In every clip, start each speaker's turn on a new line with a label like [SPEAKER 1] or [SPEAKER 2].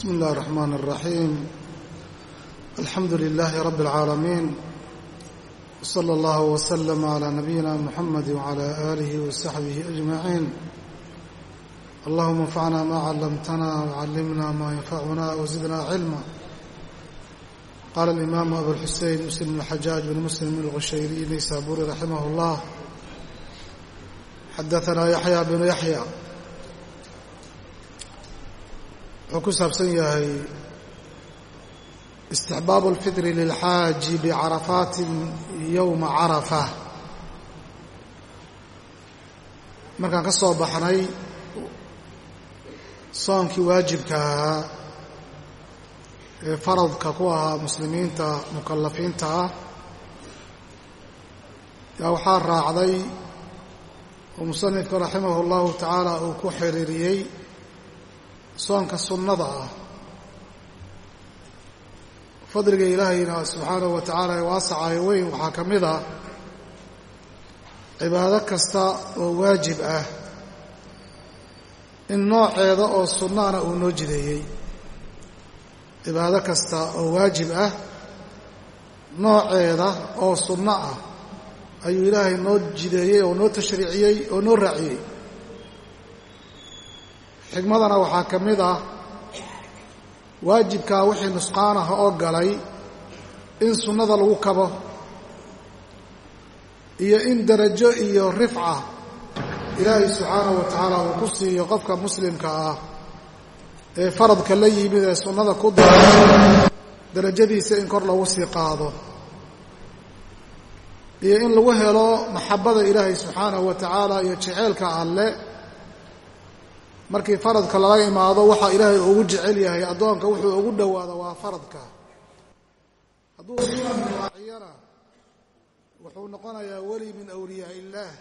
[SPEAKER 1] بسم الله الرحمن الرحيم الحمد لله رب العالمين وصلى الله وسلم على نبينا محمد وعلى آله وصحبه أجمعين اللهم انفعنا ما علمتنا وعلمنا ما ينفعنا وزدنا علما قال الإمام أبو الحسين مسلم بن الحجاج بن مسلم الغشيري نيسابوري رحمه الله حدثنا يحيى بن يحيى wuxuu ku saabsan yahay istixbaabu alfitri lilxaaji bicarafaatin yowma carafa. Markaan ka soo baxnay soonkii waajibka ahaa ee faradka ku ahaa muslimiinta mukallafiinta ah yaa waxaa raacday oo musanifka raximah اllahu tacaala uu ku xiriiriyey soonka sunnada ah. Fadliga ilaahayna subxaanahu wa tacaala ee waasacayo weyn waxaa ka mid ah cibaado kasta oo waajib ah in nooceeda oo sunnaana uu noo jideeyey. Cibaado kasta oo waajib ah nooceeda oo sunno ah ayuu ilaahay noo jideeyey oo noo tashriiciyey oo noo raaciyey xigmadana waxaa ka mid ah waajibkaa wixii nusqaanaha oo galay in sunnada lagu kabo iyo in darajo iyo rifca ilaahay subxaanahu wa tacaala uu ku siiyo qofka muslimka ah ee faradka la yimid ee sunnada ku daray darajadiisa in kor lagu sii qaado iyo in lagu helo maxabbada ilaahay subxaanahu wa tacaala iyo jeceelka alle markii faradka lala imaado waxaa ilaahay ugu jecel yahay addoonka wuxuu ugu dhowaado waa faradka. Hadduu raaciyana wuxuu noqonayaa weli min awliyaa illaah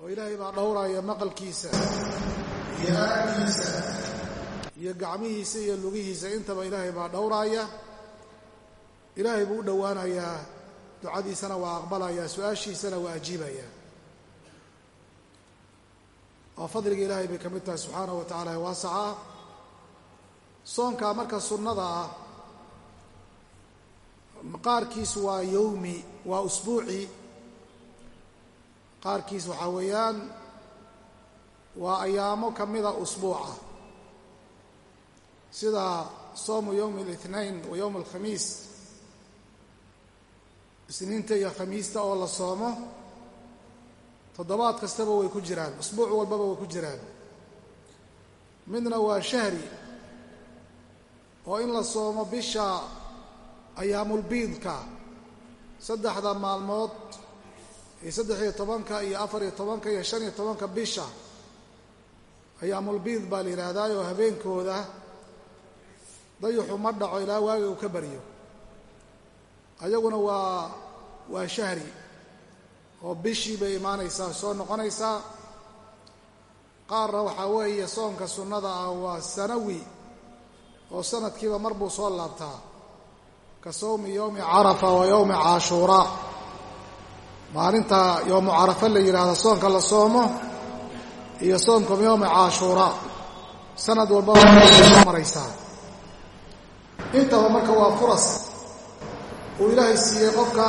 [SPEAKER 1] oo ilaahay baa dhowraya maqalkiisa iyo aaggiisa iyo gacmihiisa iyo lugihiisa. Intaba ilaahay baa dhowraaya. Ilaahay buu u dhowaanayaa ducadiisana waa aqbalaya su'aashiisana waa ajiibaya oo fadliga ilaahay bay ka mid tahay subxaanahu wa tacala ee waasaca soonkaa marka sunnada ah qaarkiisu waa yowmi waa usbuuci. Qaarkiis waxaa weeyaan waa ayaamo ka mida usbuuca. Sida soomu yowmi اlitnain wa yowm alkhamiis. Isniinta iyo khamiista oo la soomo toddobaad kastaba way ku jiraan usbuuc walbaba way ku jiraan. Midna waa shahri oo in la soomo bisha ayaamulbiidka saddexda maalmood iyo saddex-iyo tobanka iyo afar-iyo tobanka iyo shan iyo tobanka bisha. Ayaamulbiid baa la yidhaahdaa oo habeenkooda dayuxu ma dhaco ilaa waaga uu ka baryo. Ayaguna waa waa shahri oo bishii bay imaanaysaa soo noqonaysaa. Qaarna waxaa weeye soonka sunnada ah waa sanawi oo sanadkiiba mar buu soo laabtaa. Ka sowmi yowmi carafa wa yowmi caashuuraa maalinta yowmu carafa la yidhaahdo soonka la soomo iyo soonka yowmi caashuuraa sanad walbaba soo maraysaa. Intaba marka waa furas. Uu ilaahay siiyey qofka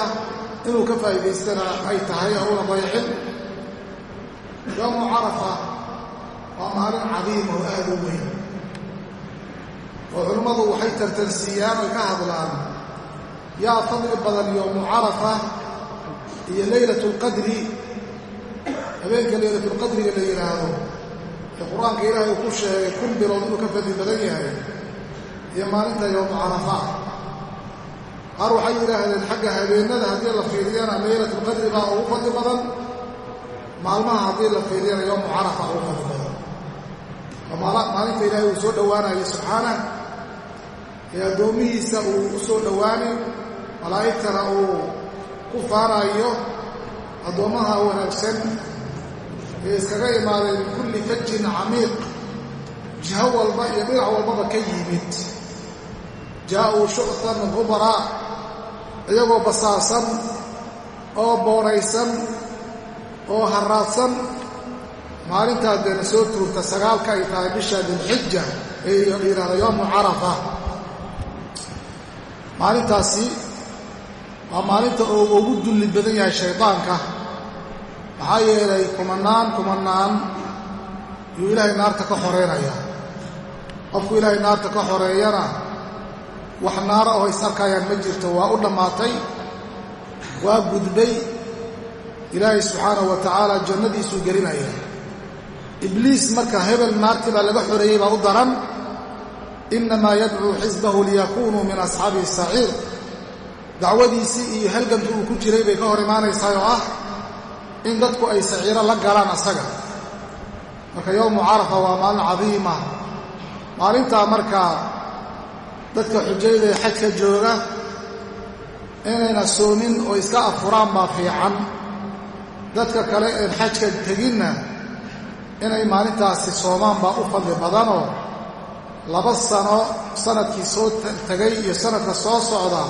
[SPEAKER 1] inuu ka faa'iidaystana ay tahay oo una dayxin yowmu carafa waa maalin cadiim oo aad u weyn. Oo culimmadu waxay tartansiiyaan oy ka hadlaan yaa fadli badan yowmu carafa iyo leylatu lqadri habeenka leylatulqadriga la yidhaahdo ee qur'aanka ilaahay uu ku sheegay kun bilood inuu ka fadli badan yahay iyo maalinta yowmu carafa qaar waxay yidhaahdeen xagga habeenada haddii la fiiriyana laylatulqadri baa ugu fadli badan maalmaha haddii la fiiriyana yowmu carafa ugu fadli badan. Maalinta ilaahay uu soo dhowaanayo subxaanah ee addoomihiisa uu u soo dhowaanay malaa'igtana uu ku faanayo addoommaha wanaagsan ee iskaga imaaday min kulli fajin camiiq jiho walba iyo dhinac walbaba ka yimid. Jaa-uu shuctan hubaraa iyagoo basaarsan oo boonaysan oo haraadsan. Maalintaa deena soo tuurta sagaalka ay tahay bisha dilxija ee yidhahda yowmu carafa maalintaasi waa maalinta oo ugu dulli badan yahay shaydaanka maxaa yeelay kumanaan kumanaan yuu ilaahay naarta ka xoreynaya qofku ilaahay naarta ka xoreeyana wax naara oo is arkayaan ma jirto waa u dhammaatay waa gudbay ilaahay subxaanahu wa tacaala jannadiisuu gelinaya. Ibliis marka hebel naartii baa laga xoreeyey baa u daran innamaa yadcuu xisbahu liyakunuu min asxaabi saciir. Dacwadiisii iyo halgankii uu ku jiray bay ka hor imaanaysaa oo ah in dadku ay saciiro la galaan asaga. Marka yowmu carafa waa maalin cadiima maalintaa markaa dadka xujayda ee xajka jooga inayna soomin oo iska afuraan baa fiican. Dadka kale een xajka teginna inay maalintaasi soomaan baa u fadli badanoo laba sano sannadkii soo tegay iyo sanadka soo socda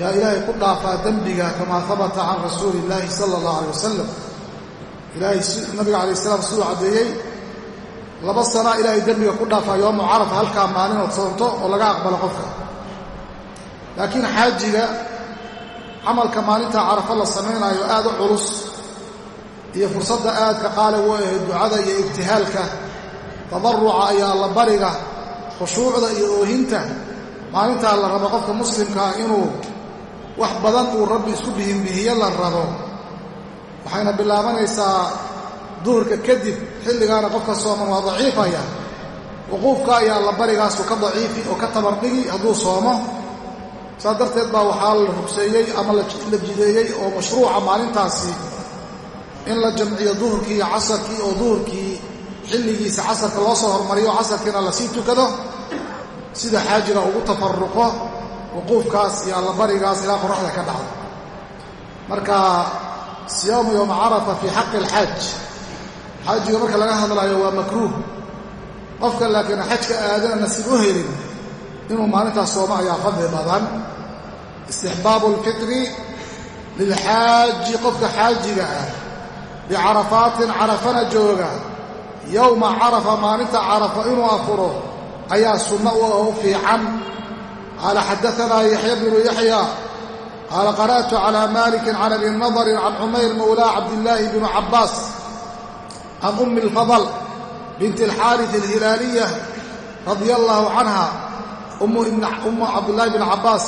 [SPEAKER 1] yaa ilaahay ku dhaafaa dembiga kamaa habata can rasuuli illaahi sala allahu alay wasalam ilaahay nabiga calayh salaam siduu caddeeyey laba sanaa ilaahay dembiga ku dhaafaa yoomu carafa halkaa maalinood soonto oo laga aqbalo qofka. Laakiin xaajiga camalka maalinta carafa la samaynaayo aad u culus iyo fursadda aadka qaali u ahe ducada iyo ibtihaalka tadaruca iyo allabariga khushuucda iyo oohinta. Maalintaa la rabo qofka muslimkaa inuu wax badan uu rabbi isku bihinbihiyo la rabo. Waxayna bilaabanaysaa duhurka kadib xilligaana qofka sooman waa daciifaya wuquufka iyo allabarigaasu ka daciifi oo ka tabardhigi hadduu soomo. Saas darteed baa waxaa la rugseeyey ama la jideeyey oo mashruuca maalintaasi in la jamciyo duhurkii casarkii oo duhurkii xilligiisa casarka loo soo hormariyo casarkiina la sii tukado sida xaajiga ugu tafaruqo wuquufkaas iyo allabarigaas ilaa qoraxda ka dhacdo. Marka siyaamu yowma carafa fii xaqi alxaaj xaajiga marka laga hadlayo waa makruuh. Qofka laakiin xajka aadana nasiib u helin inuu maalintaas sooma ayaa fadli badan. Istixbaabu alfitri lilxaaji qofka xaajiga ah bicarafaatin carafana jooga. Yowma carafa maalinta carafa inuu afuro ayaa sunno u ah u fiican. Qaala xadaanaa yaxya bnu yaxya qaala qara'tu calى maliki can abi nadri can cumayr mawlaa cabdillaahi bni cabaas can ummi alfadl binti alxaaris alhilaaliya radia allaahu canha ummu cabdulaahi bin cabbaas.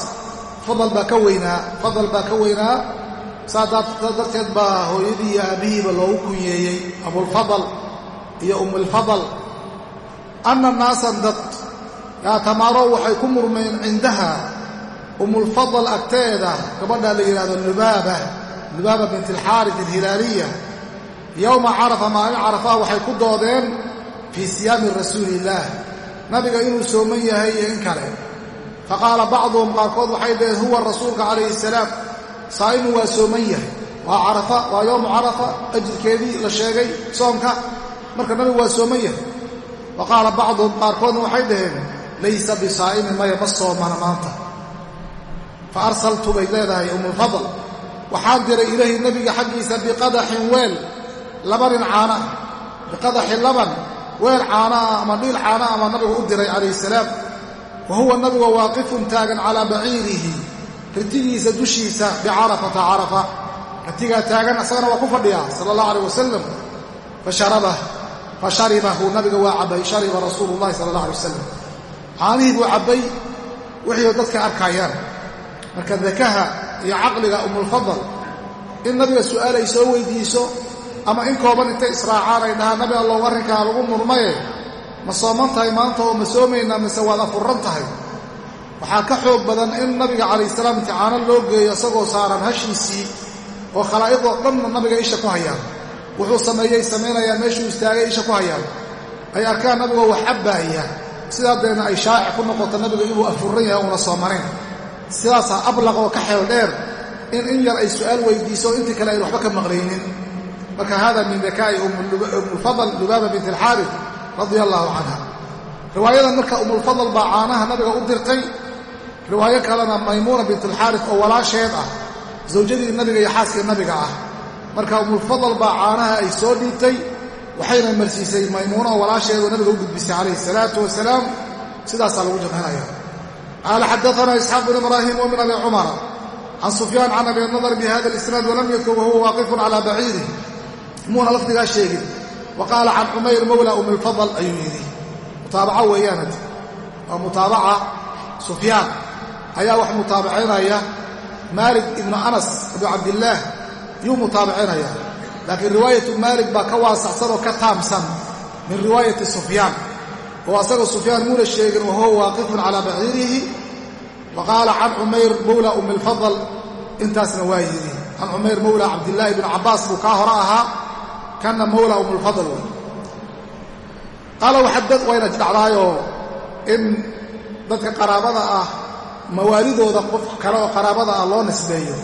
[SPEAKER 1] Fadal baa ka weynaa fadal baa ka weynaa. Saa darteed baa hooyadii iyo aabbihiiba loogu kunyeeyey abulfadal iyo ummulfadal anna naasan dad yaatamaaro waxay ku murmeen cindaha ummulfadal agteeda. Gabadhaa la yidhahdo lubaaba lubaaba binti alxaaris alhilaaliya yowma carafa maalin carafaha waxay ku doodeen fii siyaami rasuuli illaah nabiga inuu sooman yahay iyo in kale faqaala bacduhum qaarkood waxay dhaheen huwa rasuulka calayhi salaam saa'imun waa sooman yahay waa carafa waa yowmu carafa ajirkeedii la sheegay soomka marka nabigu waa sooman yahay wa qaala bacduhum qaarkoodna waxay dhaheen laysa bisaa'imin maya ma soomana maanta fa arsaltu bay leedahay umulfadl waxaan diray ilayhi nebiga xaggiisa biqadaxin weel labanin caana biqadaxin laban weel caana ah ama dhiil caana ama nabigu u diray calayhi salaam. Wa huwa nabigu waaqifun taagan calaa baciirihi ritigiisa dushiisa bicarafata carafa. Ritigaa taagan asagana waa ku fadhiyaa sala allah aleh wasalam fa sharibahu nabiga waa cabbay shariba rasuulu llahi sala allah alay wasalam caanihii buu cabbay wixii dadka arkayaan marka dakaha iyo caqliga umulfadal in nabiga su'aal ay soo weydiiso ama in kooban intay israacaan ay dhahaan nabi allow arrinkaa lagu murmaye. Ma sooman tahay maanta oo ma soomaynaa mise waad afurran tahay? Waxaa ka xoog badan in nabiga calayh salaam imtixaano loo geeyo isagoo saaran hashiisii oo khalaa'iqoo dhanna nabiga isha ku hayaan. Wuxuu sameeyey samaynayaan meeshuu istaagay isha ku hayaan. Ay arkaan nabigoo wax cabbaaya sidaa deedna ay shaaci ku noqoto nabiga inuu afurran yahay uuna soomanayn sidaasaa ablaq oo ka xeel dheer in in yar ay su'aal weydiiso intii kale ayn waxba ka maqlaynin marka hada min dakaa'i umulfadl lubaaba bint alxaarif radia allaahu canha riwaayadan marka umulfadl baa caanaha nabiga u dirtay. Riwaayo kalena maymuuna bint alxaarif oo walaasheed ah. Zawjadii nabiga iyo xaaskii nabiga ah. Marka umulfadl baa caanaha ay soo dhiibtay waxayna marsiisay maymuuna oo walaasheedu nabiga u gudbisay calayhi salaatu wasalaam. Sidaasaa lagu jamcinaya qaala xadaana isxaaq bn ibraahim wa min abi cumara can sufyaan can abi nadar bi hada alisnaad walam yadkur wahuwa waaqifun calaa baciirih muuna lafdigaa sheegin. Wa qaala can cumayr mawla umi lfadl ayuu yidhi. Mutaabaca weeyaanad. Waa mutaabaca sufyaan. Ayaa wax mutaabacinaya maalik ibnu anas abu cabdillaah yuu mutaabacinaya laakiin riwaayatu maalik baa ka waasacsan oo ka taamsan min riwaayati sufyaan. Oo asaga sufyaan muuna sheegin wahuwa waaqifun calaa baciirihi. Wa qaala can cumayr mawla umi lfadl intaasna waa yidhi. Can cumayr mawla cabdillaahi bn cabbaas buu kaa hore ahaa kanna mawla umi lfadl. Wey qaala wayna dhacdaayoo in dadka qaraabada ah mawaalidooda qof kale oo qaraabada ah loo nisbeeyo.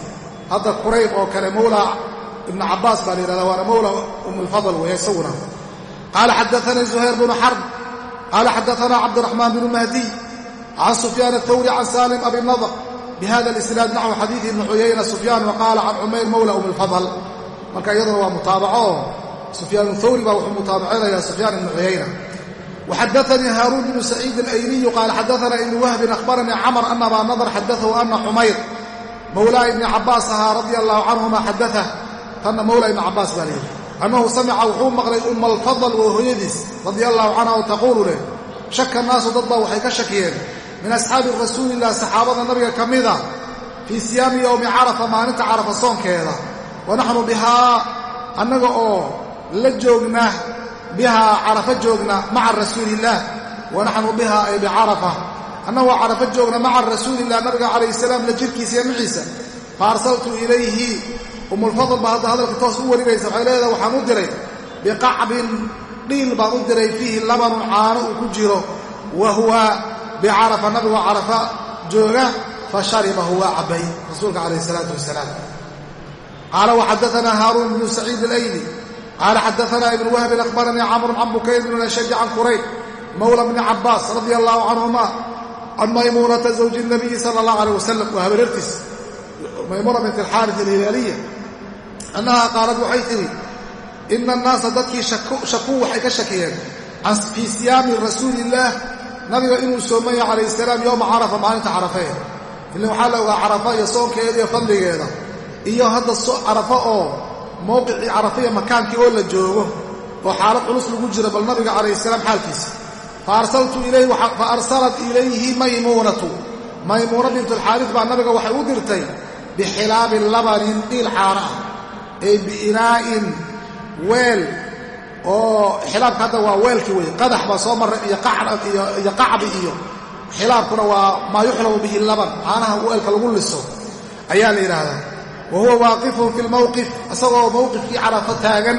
[SPEAKER 1] Hadda qurayb oo kale mawla ibnu cabbaas baa la yihahda waana mawla umulfadl weeye isaguna qaala xadaanii zuhayr bnu xarb qaala xadaana cabdiraxmaan bnu mahdiy can sufyaan athawri can salim abi nadr. Bihada alisnaad naxwu xadiidi ibni cuyayna sufyaan wa qaala can cumayr mawla umilfadl marka iyaduna waa mutaabaco. oo sufyaan thawri baa wuxuu mutaabicinaya sufyaan ibnu cuyayna waxadaanii haaruun bnu saciid alayliyu qaala xadaana ibnu wahbin ahbaranii camr ana abaa nadar xadaahu ana xumayr mowlaa ibni cabaas ahaa radia allaahu canhuma xadaah tanna mowlaa ibni cabaas baa leehi annahu samica wuxuu maqlay umma alfadal oo hooyadiis radia allahu canha oo taquulu leh. Shaka naasu dadbaa waxay ka shakiyeen. Min asxaabi rasuulilah saxaabada nabiga ka mida fii siyaami yowmi carafa maalinta carafa soonkeeda. Wanaxnu oo la joogna bihaa carafa joogna maca rasuuliillaah wa naxnu bihaa ay bicarafa annagoo carafa joogna maca rasuulilah nabiga calayh salaam la jirkiisa iyo maciisa fa arsaltu ilayhi umulfadl baa hadda hadalka toos u warinaysa waxay leedahay waxaan u diray biqacbin dhiil baan u diray fiihi labanun caano uu ku jiro wa huwa bicarafa nabigoo carafa jooga fa sharibahu waa cabbay rasuulka calayh salaatu wasalaam qaala waxadaanaa haaruun bnu saciid alayli qaala xadaana ibn wahbin akhbaranii camru can bukayr bn ashaj can qurayb mawla bni cabaas radia allahu canhuma can maymuunata zawji nabiyi sala allah aleh wasalam waa habareertiis maymuna bint alxaaris alhilaaliya annahaa qaalad waxay tidhi ina annaasa dadkii shakuu waxay ka shakiyeen fii siyaami rasuuliillaah nabiga inuu soomaya calayh salaam yowma carafa maalinta carafee ila waxaa la ogaa carafa iyo soonkeeda iyo fadligeeda iyo hadda carafa oo mowqicii carafiya makaankii oo la joogo oo xaalad culus lagu jiro bal nabiga calayh salaam xaalkiisa fa arsalat ilayhi maymuunatu. Maymuuna bintulxaaris baa nabiga waxay u dirtay bixilaabi labanin dhiil caana ah ay biinaa'in weel oo xilaabka hadda waa weelkii wey qadax baa soo marray iyo qacbi iyo xilaabkuna waa maa yuxlabu bihi laban caanaha weelka lagu liso ayaa la yidhaahdaa wa huwa waaqifun fi lmowqif isagoo mowqifkii carafa taagan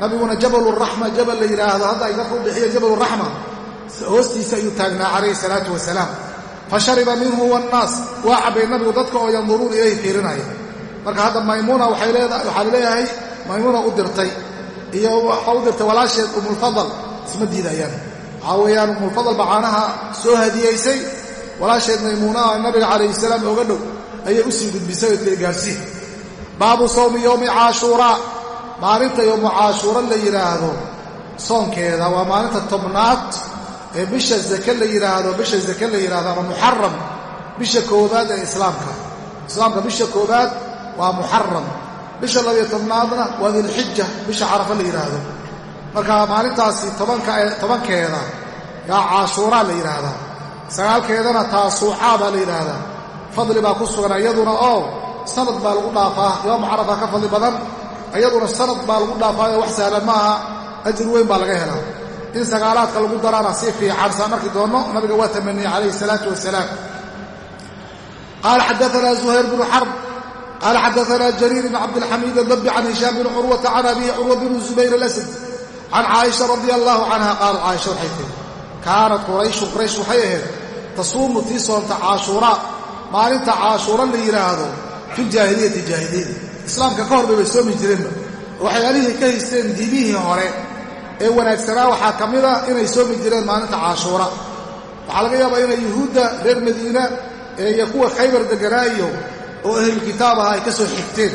[SPEAKER 1] nabiguna jabaluraxma jabal la yidhaahdo hadda ay dadka u bixiya jabaluraxma hoostiisa ayuu taagnaa calayhi salaatu wasalaam fa shariba minhu wannaas waa cabbay nabigu dadka oo yanduruun ilayhi fiirinaya marka hadda maymuuna waxaa la leeyahay maymuuna u dirtay iyo waxaa u dirtay walaasheed umulfadal isma diidayaan waxaa weeyaan umulfadal baa caanaha soo hadiyaysay walaasheed maymuunaha nabiga calayhi salaam oga dhow ayay u sii oo tiri gaarsiin baabu sawmi yowmi caashuuraa maalinta yowmu caashuura la yidhaahdo soonkeeda waa maalinta tobnaad ee bisha zake la yidhaahdo bisha zake la yidhahdo ama muxaram bisha koobaad ee islaamka. Islaamka bisha koobaad waa muxaram bisha labiyo tobnaadna waa dilxija bisha carafa la yidhaahdo marka maalintaasi tobankeeda yaa caashuuraa la yidhaahdaa sagaalkeedana taasuucaa baa la yidhaahdaa fadli baa ku sugan iyaduna oo sanad baa lagu dhaafaa. Yoomu carafa ka fadli badan iyaduna sanad baa lagu dhaafaayo wax sahlan maaha ajir weyn baa laga helaa. In sagaalaadka lagu daraana si fiican saan arki doonno nabiga waa tamaniyey calayhi salaatu wasalaam qaala xadaana zuhayr bnu xarb qaala xadaana jariir bn cabdilxamiid adabbi can hishaam bni curwata can abihi curwa bni zubayr alasad can caaisha radia allahu canha qaalat caaisha waxay tihi kaanat qurayshu quraysh waxay ahayd tasuumu tii soonta caashuuraa maalinta caashuura la yidhaahdo fi ljaahiliyati jaahiliyada islaamka ka hor bay soomi jireenba waxyaalihii ka haysteen diimihii hore ee wanaagsanaa waxaa ka mida inay soomi jireen maalinta caashuura waxaa laga yaabaa inay yuhuudda reer madiina iyo kuwa khaybar deganaa iyo oo ahlulkitaab aha ay ka soo xigteen.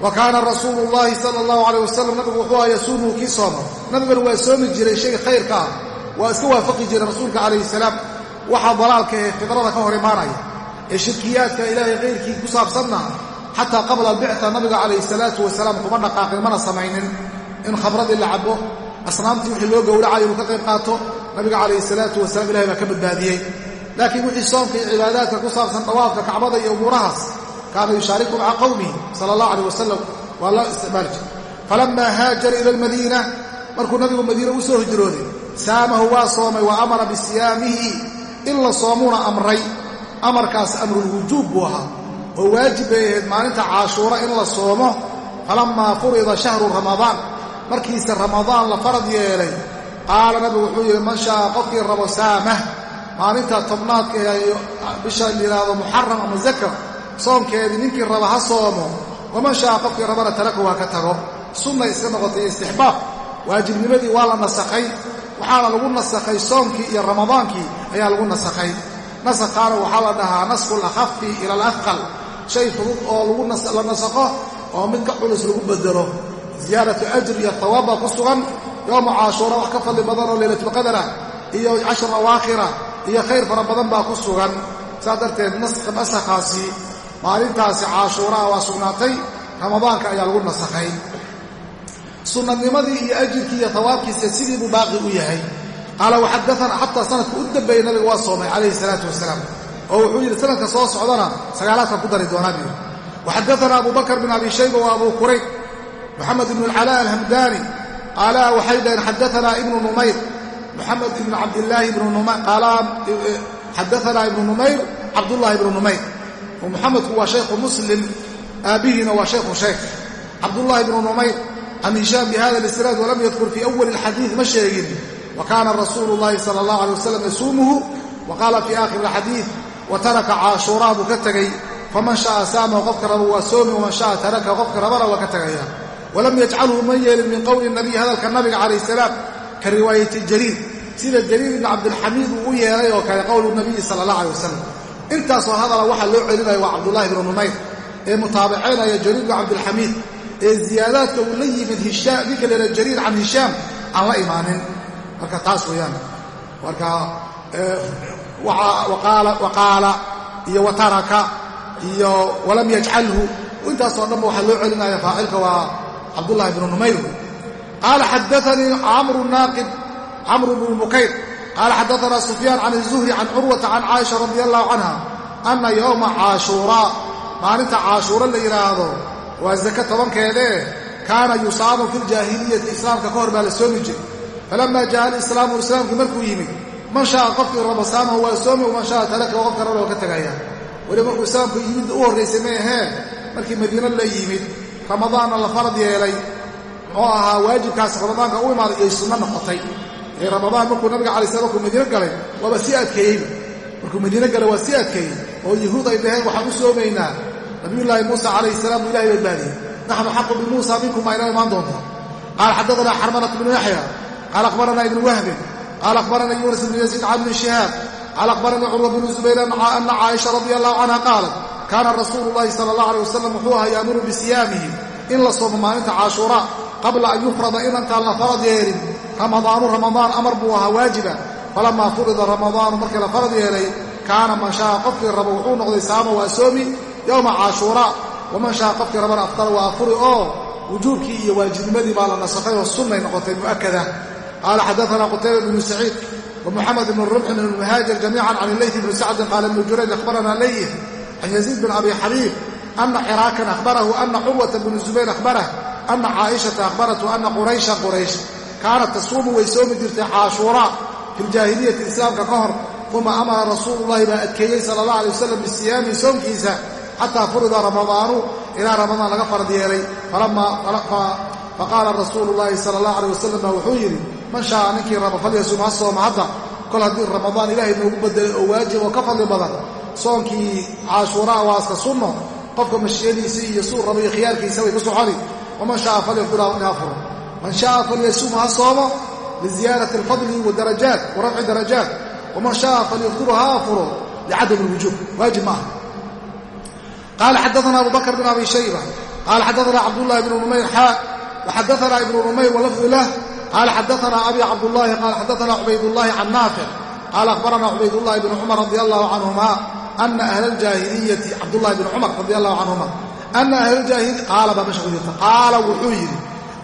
[SPEAKER 1] Wa kaana rasuulu llaahi sala allahu calayh wasalam nabigu wuxuu aha yasuumuhu kii sooma nabiguna waa soomi jiray shay khayrka ah. Waa iska waafaqi jiray rasuulka calayhi salaam. Waxaa dalaalka ee fidrada ka hor imaanaya ee shirkiyaadka ilaahay kayrkii ku saabsanna xataa qabla albicta nabiga calayhi salaatu wasalaam kuma dhaqaaqin mana samaynin. In khamradii la cabo asnaamtii wixii loo gowracayo inuu ka qayb qaato nabiga calayhi salaatu wasalaam ilahay baa ka badbaadiyey. Laakiin wixii soomka iyo cibaadaadka ku saabsan dhawaafka kacbada iyo umuurahaas kaana yushaariku maca qowmihi sala allah calayh wasalam waa loo isticmaali jiray. Falammaa haajara ila almadiina markuu nabigu madiine u soo hijrooday saamahu waa soomay wa amara bisiyaamihi in la soomuuna amray amarkaas amrulwujuub buu ahaa oo waajib bay ahayd maalinta caashuura in la soomo falammaa furida shahru ramadaan. Markiise ramadaan la farad yeelay qaala nabigu wuxuu yidhi man shaaa qofkii rabo saamah maalinta tobnaadka ee bisha layidhaahdo muxaram ama zakar soonkeedii ninkii raba ha soomo waman shaaa qofkii rabana tarakahu ha ka tago. Sunnay iska noqotay istixbaab. Waajibnimadii waa la nasakhay waxaana lagu nasakhay soomkii iyo ramadaankii ayaa lagu nasakhay nasakhaana waxaa la dhahaa nasku lakhafi ila alafqal shay fudud oo la nasakho oo mid ka culus lagu bedelo. Ziyaadatu ajr iyo tawaab baa ku sugan. Yowma caashuura wax ka fadli badan oo leylatulqadara iyo cashar awaakhira iyo khayr fara badan baa ku sugan. Saas darteed nasakhaasi maalintaasi caashuuraa waa sugnaatay. Ramadaanka ayaa lagu nasakhay sunnanimadii iyo ajirkii iyo tawaabkiisa sidii buu baaqi u yahay qaala waxadaana xataa sanadka u dambeeyey nabiga waa soomay calayhi salaatu wasalaam. Oo wuxuu yidhi sanadka soo socdana sagaalaadkan ku dari doonaa buu waxadaana abu bakr bin abi shayba wa abu kurayb moxamed ibn alcala alhamdani qaala waxay dhaheen xadaana ibnu numayr moxamed ibn cabdilaahi ibnu numayr ibnu numayr cabdullahi ibnu numayr. Oo moxamedku waa shaykhu muslim aabbihiina waa shaykhu shaykh. Cabdullahi ibnu numayr can hishaam bihada lisnaad walam yadkur fii awali alxadiid ma sheegin wa kaana rasuulu llahi sala allah alay wasalam yasuumuhu wa qaala fii aakhiri alxadiid wa taraka caashuuraa buu ka tegey faman sha'a saamahu qofka raba waa soomi waman sha'a taraka qofka rabana waa ka tegaya walam yajcalhu ma yeelin min qowli nabiy hadalka nabiga calayh salaam ka riwaayati jariir sida jariir ibni cabdilxamiid uu u yeelay oo kale qowlu nabiyi sala allah alay wasalam intaasoo hadala waxaa loo celinaya waa cabdullahi ibnu numayr ee mutaabacaynaya jariir ibnu cabdilxamiid ee ziyaadaadka uu la yimid ninka leera aan la imaanin marka taas weeyaan. Marka waqaala iyo wataraka iyo walam yajcalhu intaasoo dhanba waxaa loo celinaya faacilka waa cabdullahi bnu numayr. Qaala xadaanii camru naaqib camru bnu mukayr qaala xadaana sufyaan can الzuhri can curwata can caaisha radi allahu canha ana yowma caashuuraa maalinta caashuuro la yidhaahdo waa zake tobankeedee kaana yusaamu fi ljaahiliyati islaamka ka hor baa la soomi jiray falama jaءa alislaamu islaamkii markuu yimid man sha'a qofkii raba saamahu waa soomi waman sha'a tarakahu qofka raba oo ka tegaya weli markuu islaamku yimid u horraysay ma ahee markii madiino la yimid ramadaanna la farad yeelay muxuu ahaa waajibkaas ramadaanka u imaaday iyay sunno noqotay ee ramadaan markuu nabiga alay slam markuu madiino galay waaba sii adkeeyeyba markuu madiino galay waa sii adkeeyey oo yuhuud ay dhaheen waxaan u soomaynaa nabiyullaahi muusa calayhi salaam buu ilahay badbaadiyey naxnu xaqu bimuusa minkum maa inoo imaan doonta qaala xadaana xarmanat bnu yaxya qaala akhbarana ibnu wahbin qaala akhbarana yunas bnu yaziid can bni shihaab qaala akhbaranii curwa bnu zubayr ana caaisha radi allahu canha qaalat kaana rasuulu llahi sala allah alay wasalam wuxuu ahaa yaamuru bisiyaamihi in la soomo maalinta caashuuraa qabla an yufrada inantaan la farad yeelin ramadaanu ramadaan amar buu ahaa waajiba falamaa furida ramadaanu markii la farad yeelay kaana man shaaa qofkii raba wuxuu noqday saama waa soomi yowma caashuuraa waman shaaa qofkii rabana aftara waa afuri oo wujuubkii iyo waajibnimadii baa la nasakhay oo sunnay noqotay mu'akada qaala xadaana qutayba bnu saciid wamuxamed ibn rumxin ibn muhaajir jamiican can ilayt ibni sacdin qaala ibnu jurayj ahbarana layih can yaziid bin abi xabiib ana xiraakan ahbarahu ana curwata bnu zubayr ahbarah ana caaishata ahbaratu ana qurayshan quraysh kaanat tasuumu way soomi jirtay caashuuraa fi ljaahiliyati islaamka ka hor uma amara rasuululahi baa adkeeyey sala allah alay wasalam bisiyaami soomkiisa xataa furida ramadaanu ilaa ramadaan laga farad yeelay faqaala rasuulu llaahi sala allah aleh wasalam baa wuxuu yidhi man shaaa ninkii raba falyasum ha sooma hadda. Kol haddii ramadaan ilaahay noogu bedelay oo waajib oo ka fadli badan soonkii caashuuraa waa iska sunno qofka mashiyadiisii iyo suu raba iyo khiyaarkiisa way ku soconi waman shaaa falyafdura ha furo man shaaa falyasum ha soomo liziyaarati alfadli wadarajaat wa darajaat waman shaaa falyafduru ha afuro licadam alwujuub waajib ma qaala xadaana abu bakr abi shayba. Qaala xadaana cabdullahi bnu numayr xaa waxadaana ibnu numayr walafdu lah qaala xadaana abi cabdullahi qaala xadaana cubaydullahi can naafic qaala akhbarana cubaydullahi bnu cumar radi allahu canhuma ana ahla aljaahiliyati cabdullahi bni cumar radi allahu canhuma ana ahljaahili qaala baa meesha ku jirta qaala wuxuu yidhi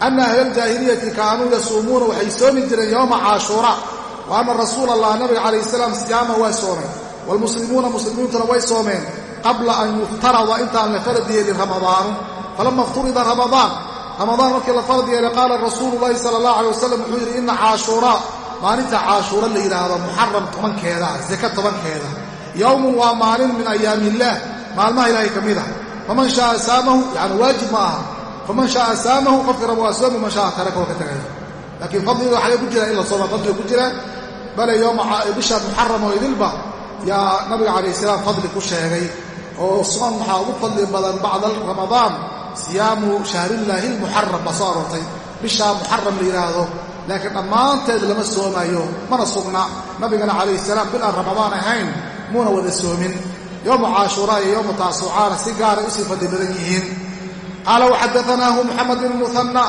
[SPEAKER 1] ana ahlaaljaahiliyati kaanuu yasuumuuna waxay soomi jireen yowma caashuura wa anna rasuula allah nabiga calayh salaam siyaama waa soomeen waalmuslimuuna muslimiintuna way soomeen qabla an yuftarada intaan la farad yeelin ramadaanu falama ifturida ramadaan ramadaan markii la farad yeelay qaala rasuulu llahi sala allah alay wasalam wuxuu yidhi ina caashuuraa maalinta caashuura la yidhaahdo muxaram tobankeeda seke tobankeeda. Yowmun waa maalin min ayaami illaah maalmaha ilaahay ka mid ah. Faman shaaa saamahu yani waajib ma aha. Faman shaaa saamahu qofkii raba waa soomi man shaaa tarakahu ka tagaya laakiin fadliga waxaa ku jira in la sooma fadliga ku jira. Bale bisha muxaram oo idilba yaa nabiga calayh salaam fadli ku sheegay. Oo badan bacda ramadaan siyaamu shahrillaahi lmuxaram baa soo aroortay. Bishaa muxaram la yidhaahdo laakiin dhammaanteed lama soomayo. Mana sugna. Nabigana calayh salaam bil aan ramadaan ahayn muuna wada soomin. Yowmu caashuuraa iyo yowmu taasucaana si gaaray u sii fadli badan yihiin. Qaala waxadaanaahu muxamed bn muhanna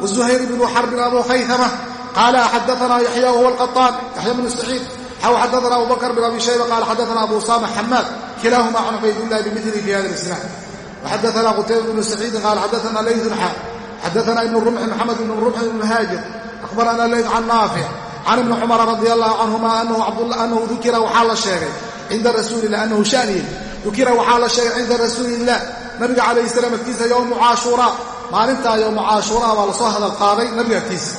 [SPEAKER 1] wazuhayr bnu xarbin abu khaytama qaala xadaanaa yaxya wahuwa alqaطaan yaxya bnu saciid. Xaw xadaana abu bakr bn abi shayba. Qaala xadaana abu usama xamaad kilaahuma can cubaydillahi bimili fi hada isnaad waxadaana qutayba bnu saciidin qaala xadaana laytun xa xadaana ibnu rumxin maxamed ibnu rumxin ibnu haajir akhbarana layt can naafic can ibni cumara radi allahu canhuma anahu dukira waxaa la sheegay cinda rasuulilah anahu shaniye dukira waxaa la sheegay cinda rasuuliillah nabiga calayhi salaam agtiisa yowmu caashuuraa maalintaa yowmu caashuuraa baa la soo hadal qaaday nabiga agtiisa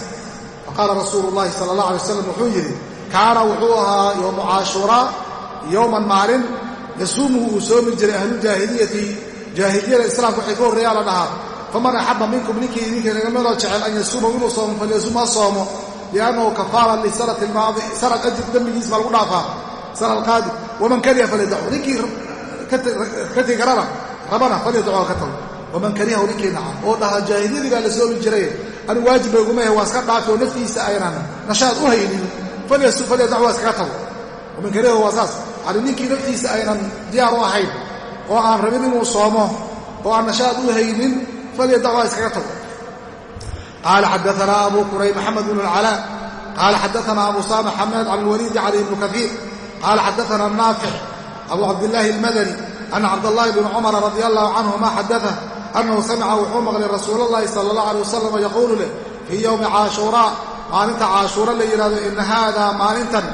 [SPEAKER 1] faqaala rasuulu llahi sala allah alay wasalam wuxuu yidhi kaana wuxuu ahaa yowmu caashuuraa yowman maalin yasuumuhu uu soomi jiray ahlujaahiliyati jaahiliyada islaamka waxay ka horreeyaa la dhahaa faman axaba minkum ninkii idinka nagamidoo jecel an yasuumahu inuu soomo falyasum ha soomo liannahu kafaara lisanati lmaadi sanad ajir dembigiis baa lagu dhaafaa. Sana alqaadim waman kariha falyadacu ninkii ka karana rabana falyadacu ka tago. Waman karihahu ninkii naca oo dhaha jaahiliyadii baa la soomi jiray. Anu waajib bay ugumahe waa iska dhaafi oo naftiisa aynan nashaad u haynin. Falyadacu waa iskaga tago. Waman karihahu waa saas. Yani ninkii naftiisa aynan diyaar u ahayn oo aan rabin inuu soomo oo aan nashaad u haynin falyadachu ha iskaga tago. Qaala xaddaanaa abu kuray maxamed bnu alcalaa qaala xaddaanaa abu saama xamaad can lwaliidi cali ibnu kaiir qaala xaddaanaa naafic abu cabdillaahi almadani ana cabdallaahi bni cumara radi allahu canhuma xadaa annahu samica wuxuu maqlay rasuulallaahi sala allah aleh wasalam yaquulu leh fii yowmi caashuuraa maalinta caashuura la yidhahdo ina haadaa maalintan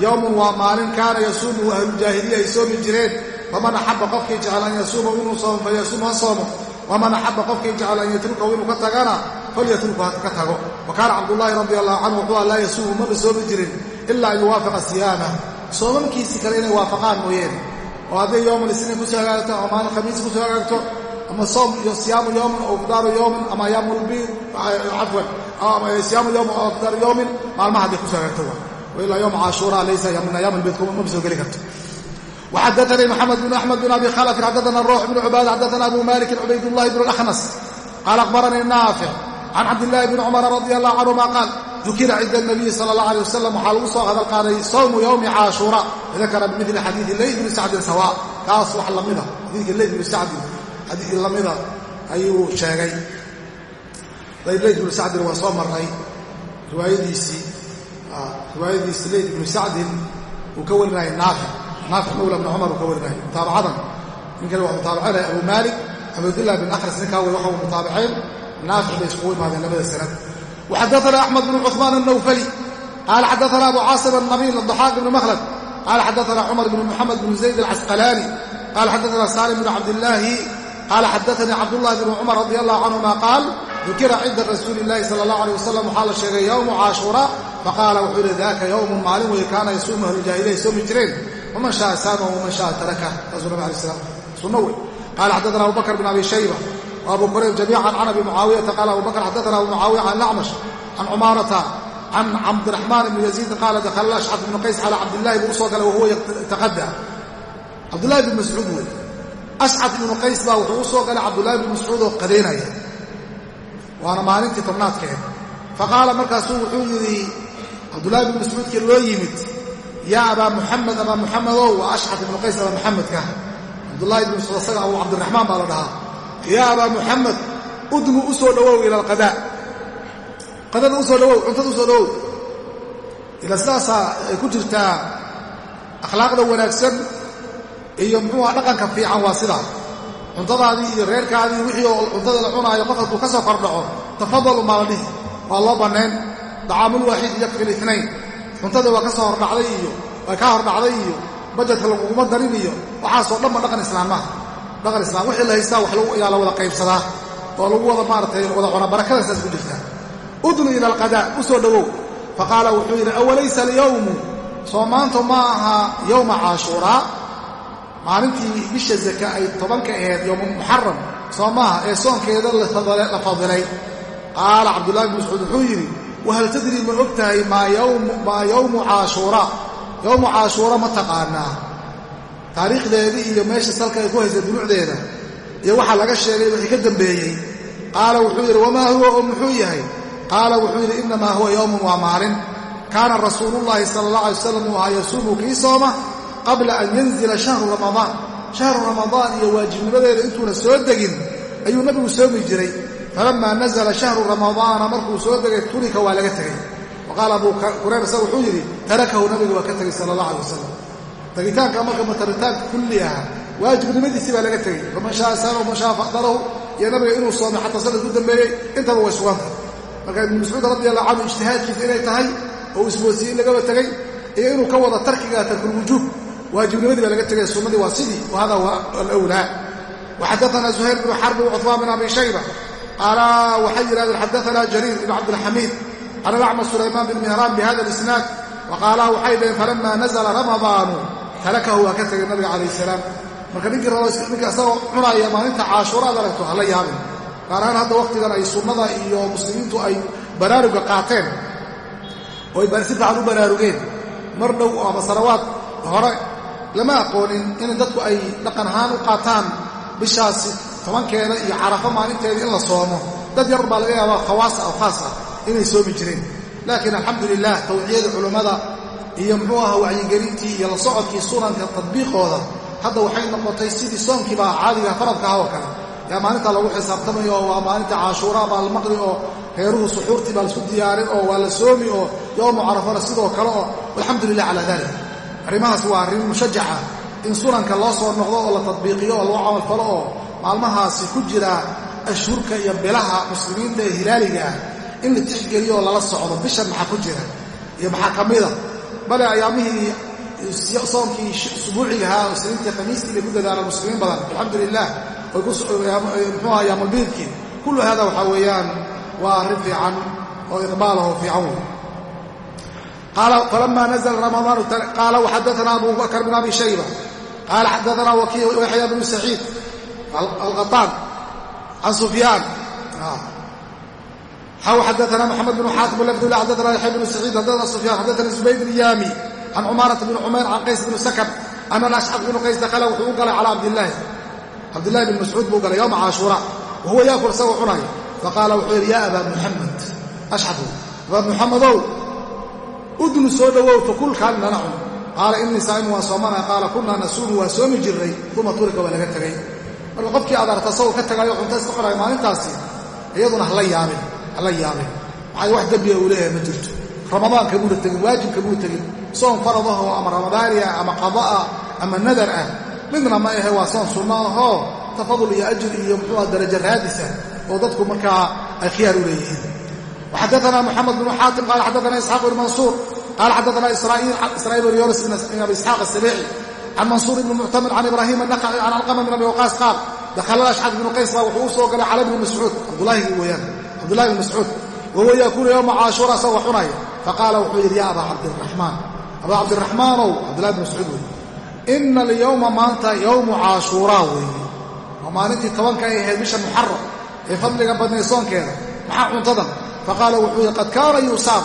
[SPEAKER 1] yowmun waa maalin kaana yasuumuhu ahlujaahiliya ay soomi jireen faman axaba qofkii jecel an yasuumahu inuu soomo falyasum ha soomo waman axaba qofkii jecel an yatrukahu inuu ka tagana falyatruku ha ka tago wa kaana cabdullaahi radi allahu canhu wuxuu laa yasuumu maba soomi jirin ilaa an yuwaafiqa siyaamah soomamkiisii kale inay waafaqaan mooyeene oo hadday yowman isniin ku soo hagaagto ama maalin khamiis ku soo hagaagto ama soom iyo siyaamu yowmin oo qdaaru yowmin ama ayaamulbiid cafwan siyaamu yowmin oo qdaaru yowmin maalmaha hadday ku soo hagaagto wa wailaa yowma caashuura laysa min ayaam albiid maba soo geli karto وxadثnي محamed بن أحmed بن أbي khلف xadثna الروح بن cbaad xadثna أbu mالك cubaydاللahi بن الأخنس qال أخبرnii ناaفع can cabdاللahi بن cمر رضي الله canهuma qاal dukira cinda النabiyi salى الlaه عليه wasalam waxaa lagu soo hadal qaaday sawmu yowmi caashuura dakara bimili xadiidi leyd bni sacdin sawa kaas wax lamida xadiidka leyd bni sacdin xadiid lamida ayuu sheegay ayb leyd bnu sacdin waa soo maray riwaayadiisii riwaayadiisi leyd bnu sacdin uu ka warinayay naafic naafic mawla bni cumar uu ka warinay mutaabacadan nin kale waxu mutaabaca lahay abu maalik cabdillah bin axras ninkaa wey waxa u mutaabaceen naafic bay iskugu imaadeen labada sanad waxadaana axmed bn cumaan alnawfali qaala xadaana abu caasim alnabiil adaxaaq ibni mahlad qaala xadaana cumar bn muxamed bn zayd alcasqalaani qaala xadaana saalim bn cabdillaahi qaala xadaanii cabdullahi bn cumar radi allahu canhuma qaal dukira cinda rasuuli illahi sala allah aleh wasalam waxaa la sheegay yowmu caashuuraa faqaala wuxuu yidhi daaka yowmun maalin wey kaana yasuumu ahlujaahiliya soomi jireen man haa saama waman haa taraka taasuu nab ala slam sunno wey qaala xaddaana abubakr bn abi shayba abu hurayra jamiican can abi mucaawiyata qaala abu bakr xaddaana abu mucaawiya can acmash can cumaarata can cabdiraxmaan bni yaziid qaala dakhala ashcaf bnu qays calaa cabdilahi buu u soo galay wahuwa ytaqada cabdulahi bn mascuud wey ashcaf ibnu qays baa wuxuu u soo galay cabdulahi bn mascuud oo qadaynaya waana maalintii tobnaadkeed faqaala markaasuu wuxuu yidhi cabdulahi bn mascuudkii loo yimid yaa abaa muxamed abaa muxamedow oh, waa ashcaf ibnu qays abaa muxamedka cabdulahi ibn mascuud asaga abu cabdiraxmaan baa la dhahaa. Yaa abaa muxamed udmu u soo dhowow ila alqadaa qadada u soo dhowow cuntada u soo dhowow ila sidaasaa ay ku jirtaa akhlaaqda wanaagsan iyo muxuuha dhaqanka fiican waa sidaa. Cuntadaadii iyo reerkaadii wixii oo cuntada la cunaayo qof hadduu ka soo kordhaco. Tafadalu maala dhihi waa loo bannayn dacaamul waaxid yakfi cuntadii waa ka soo hordhacday iyo waa kaa hordhacday iyo bajetka laguguma darin iyo waxaasoo dhanba dhaqan islaam maaha dhaqan islaam wixii la haystaa wax yaa la wada qaybsadaa oo lagu wada maaratay wada cuna barakada saas ku jirtaa udnu ila alqadaa u soo dhowow faqaala wuxuu yidhi awalaysa alyawmu soo maanta ma aha yowma caashuuraa maalintii bisha zaka ay tobanka ahayd yowma muxaram soo maaha ee soonkeeda la fadilay. Qaala cabdullahi bn mascuud wuxuu yidhi wahal tadrii ma og tahay maa yowmu caashuuraa yowmu caashuura ma taqaanaa? Taariikhdeedii iyo meesha salka ay ku haysa dulucdeeda iyo waxaa laga sheegay wixii ka dambeeyey. Qaala wuxuu yidhi wamaa huwa? Oo muxuu yahay. Qaala wuxuu yidhi innamaa huwa yowmun waa maalin. Kaana rasuulullaahi sala allah alay wasalam uu ahaa yasuumu kii sooma qabla an yanzila shahru ramadaan shahru ramadaan iyo waajibnimadeeda intuuna soo degin ayuu nabigu soomi jiray falammaa nazala shahru ramadaana markuu soo degay turika waa laga tegey wa qaala abuu kurayb isaga wuxuu yidhi tarakahu nabiga waa ka tegey sala allah alay wasalam tagitaanka marka mataritaanka kulli aha waajibnimadiisii baa laga tegey faman shaa saama waman shaa faqdarahu iyo nabiga inuu soomay xataa sanad ku dambeeyey intaba way sugantah marka ibnu mascuud radi allahu canhu ijtihaadkiisa inay tahay oo ismoosiye in lagaba tegey iyo inuu ka wada tarkiga tarkulwujuub waajibnimadii baa laga tegay sunnadii waa sidii wahada huwa alwlaa waxadaana zuhayr bnu xarbi wcuثmaan bin abi shayba qaala waxay yidhahdeen xadaana jariir ibn cabdilxamiid can alacma sulaymaan bin mihraan bihada اlisnaad waqaalaa waxay dhaheen falama nazla ramadaanu tarakahu waa ka tegay nabiga calayh salaam marka ninkii ninka isagoo cunaya maalinta caashuura ad aragto hala yaabin gaar ahaan hadda wakhtigan ay sunnada iyo muslimiintu ay baraaruga qaateen oo ay si fiican u baraarugeen mar dhow ama sanawaad hore lama aqoonin in dadku ay dhaqan ahaan u qaataan bishaasi tobankeeda iyo carafo maalinteeda in la soomo. Dad yar baa laga yaabaa khawaasa aw khaas ah inay soomi jireen. Laakiin alxamdu lilah tawciyada culummada iyo muxuu aha wacyigelintii iyo la socodkii sunanka tadbiiqooda hadda waxay noqotay sidii soomkiibaa caadiga faradka ah oo kale. Yaa maalintaa lagu xisaabtamayo oo waa maalinta cashuuraa baa la maqli oo reeruhu suxuurtii baa la isku diyaarin oo waa la soomi oo yowmu carafana sidoo kale oo alxamdu lilah calaa dalik arrimahaas waa arrin mushajaca. In sunanka loo soo noqdo oo la tadbiiqiyo oo lagu camalfalo oo maalmahaasi ku jira ashhurka iyo bilaha muslimiinta ee hilaaliga ah in la tixgeliyo oo lala socdo bishan maxaa ku jira? Iyo maxaa ka mida bale ayaamihii soomkii subuucigahaa oo siniintii khamiistii bay ku muslimiin badan alxamdu lilah muxuuha ayaamulbiidkii kullu hada waxaa weeyaan waa arrin fiican oo iqbaalaho fiican wey falama nazla ramadaanu qaala waxadaana abu bakr bn abi shayba. Qaala xadaana yaxya bnu saciid alqaطaan can sufyaan xaw xadaana mxamed bn xaatim lafd xadaana yaxya bnu saciid xadaana sufyaan xadaana zubayr bn yaami can cumaarata bni cumayr can qays bni sakan ana ashcad bnu qays dakala wuxuu u galay calaa cabdilaahi cabdillahi bn mascuud buu galay yowma caashuura wahuwa yaakul isagoo cunaya faqaala wuxuu yidhi yaa abaa muxamed ashcadu abaa muxamedow udnu soo dhowow fakulkaan nana cun qaala innii saa'imu waan soomanaya qaala kunnaa nasuumu waa soomi jirray. Uma turika waa laga tegay marka qofkii adarta sagoo ka tagaayo cunta iska qoraayo maalintaasi iyaduna hala yaabin hala yaabin. Maxay wax dembiga uu leeyahay ma jirto. Ramadaanka muuna tegin waajibka muu tegin soon faradahoo ama ramadaani ah ama qada'a ah, ama nadar ah. Midna ma ahe waa soon sunna ahoo tafadul iyo ajir iyo muxuuha darajo raadis ah oo dadku markaa ay khiyaar u leeyihiin. Xadana mxamed bn xaatim qaala xadana isxaaq bn mansuur qaala xadana israa'iil bn yunus bn abi isxaaq asabeeci can mansuur ibni muctamir can ibraahim anaqaci can alqama bin abi waqaas qaal dakhala ashcad binu qays baa wuxuu u soo galay cala bni mascuud cabdulaahi weeyaan cabdullahi bni mascuud wahuwa yaakulu yowma caashuura isagoo cunaya faqaala wuxuu yidhi yaa abaa cabdiraxmaan abaa cabdiraxmaanow cabdullahi bni mascuud weeye ina alyowma maanta yowmu caashuuraa weeye waa maalintii tobanka ay ahayd bisha muxaram ee fadliga badnay soonkeeda maxaa cuntadan faqaala wuxuu yidhi qad kaana yuusaam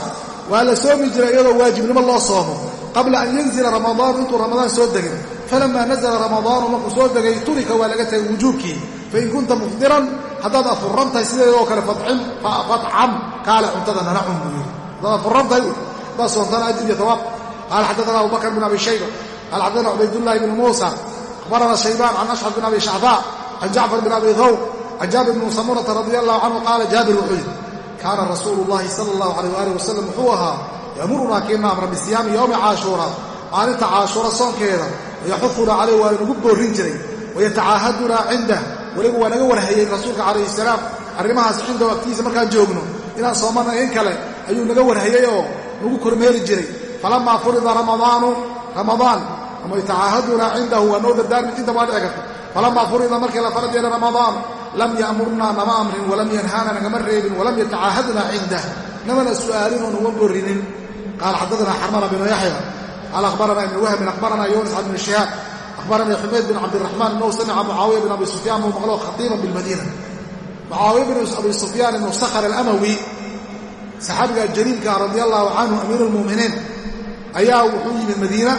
[SPEAKER 1] waa la soomi jiray iyadoo waajibnimo loo soomo qabla an yanzila ramadaanu intuu ramadaan soo degin falamaa nazala ramadaanu markuu soo degay turika waa laga tegay wujuubkii. Fain kunta mufdiran haddaad afuran tahay sideedoo kale facam kaale cuntada nana cun buu yidhi haddaad afuran tahay haddaad soontana ajir iyo tawaab qaala xaddaana abu bakr bn abi shayba qaala xaddaana cubaydullahi bn muusa akhbarana shaybaan can ashcad bin abi shacbaa can jacfar bin abi thawr can jaabir bni samurata radi allahu canhu qaala jaabir wuxuu yidhi kaana rasuulu llahi sala allahu alayh waalih wasalam wuxuu ahaa yamurunaa kiina amra bisiyaami yowmi caashuura maalinta caashuura soonkeeda wayaxufunaa caleyh waa inagu boorrin jiray wayatacaahadunaa cindah weliba waa naga warhayey rasuulka calayhi salaam arrimahaas cindahu agtiisa markaan joogno inaan soomana in kale ayuu naga warhayey oo nagu kormeeri jiray. Falamaa furida ramadaanu ramadaan ama yatacaahadunaa cindahu waa noo dardaarmi cinda waa dhici karta falamaa furida markii la yeelay ramadaan lam ya'murnaa nama amrin walam yanhaana nagama reebin walam yatacaahadnaa cindah namana su'aalin oo nama borrinin qaala xaddadanaa xarmana binu yaxya qaala akhbarana ibnu wahbin akhbarana yunis can ibni shihaab akhbaranii xumayd bin cabdiraxmaan inuu samica mucaawiya bin abi sufyaan buu maqlo khatiiban bilmadiina mucaawiya bin abi sufyaan ibnu sakhar alamawi saxaabiga jaliilka radia allahu canhu amiiru lmu'miniin ayaa wuxuu yimid madiina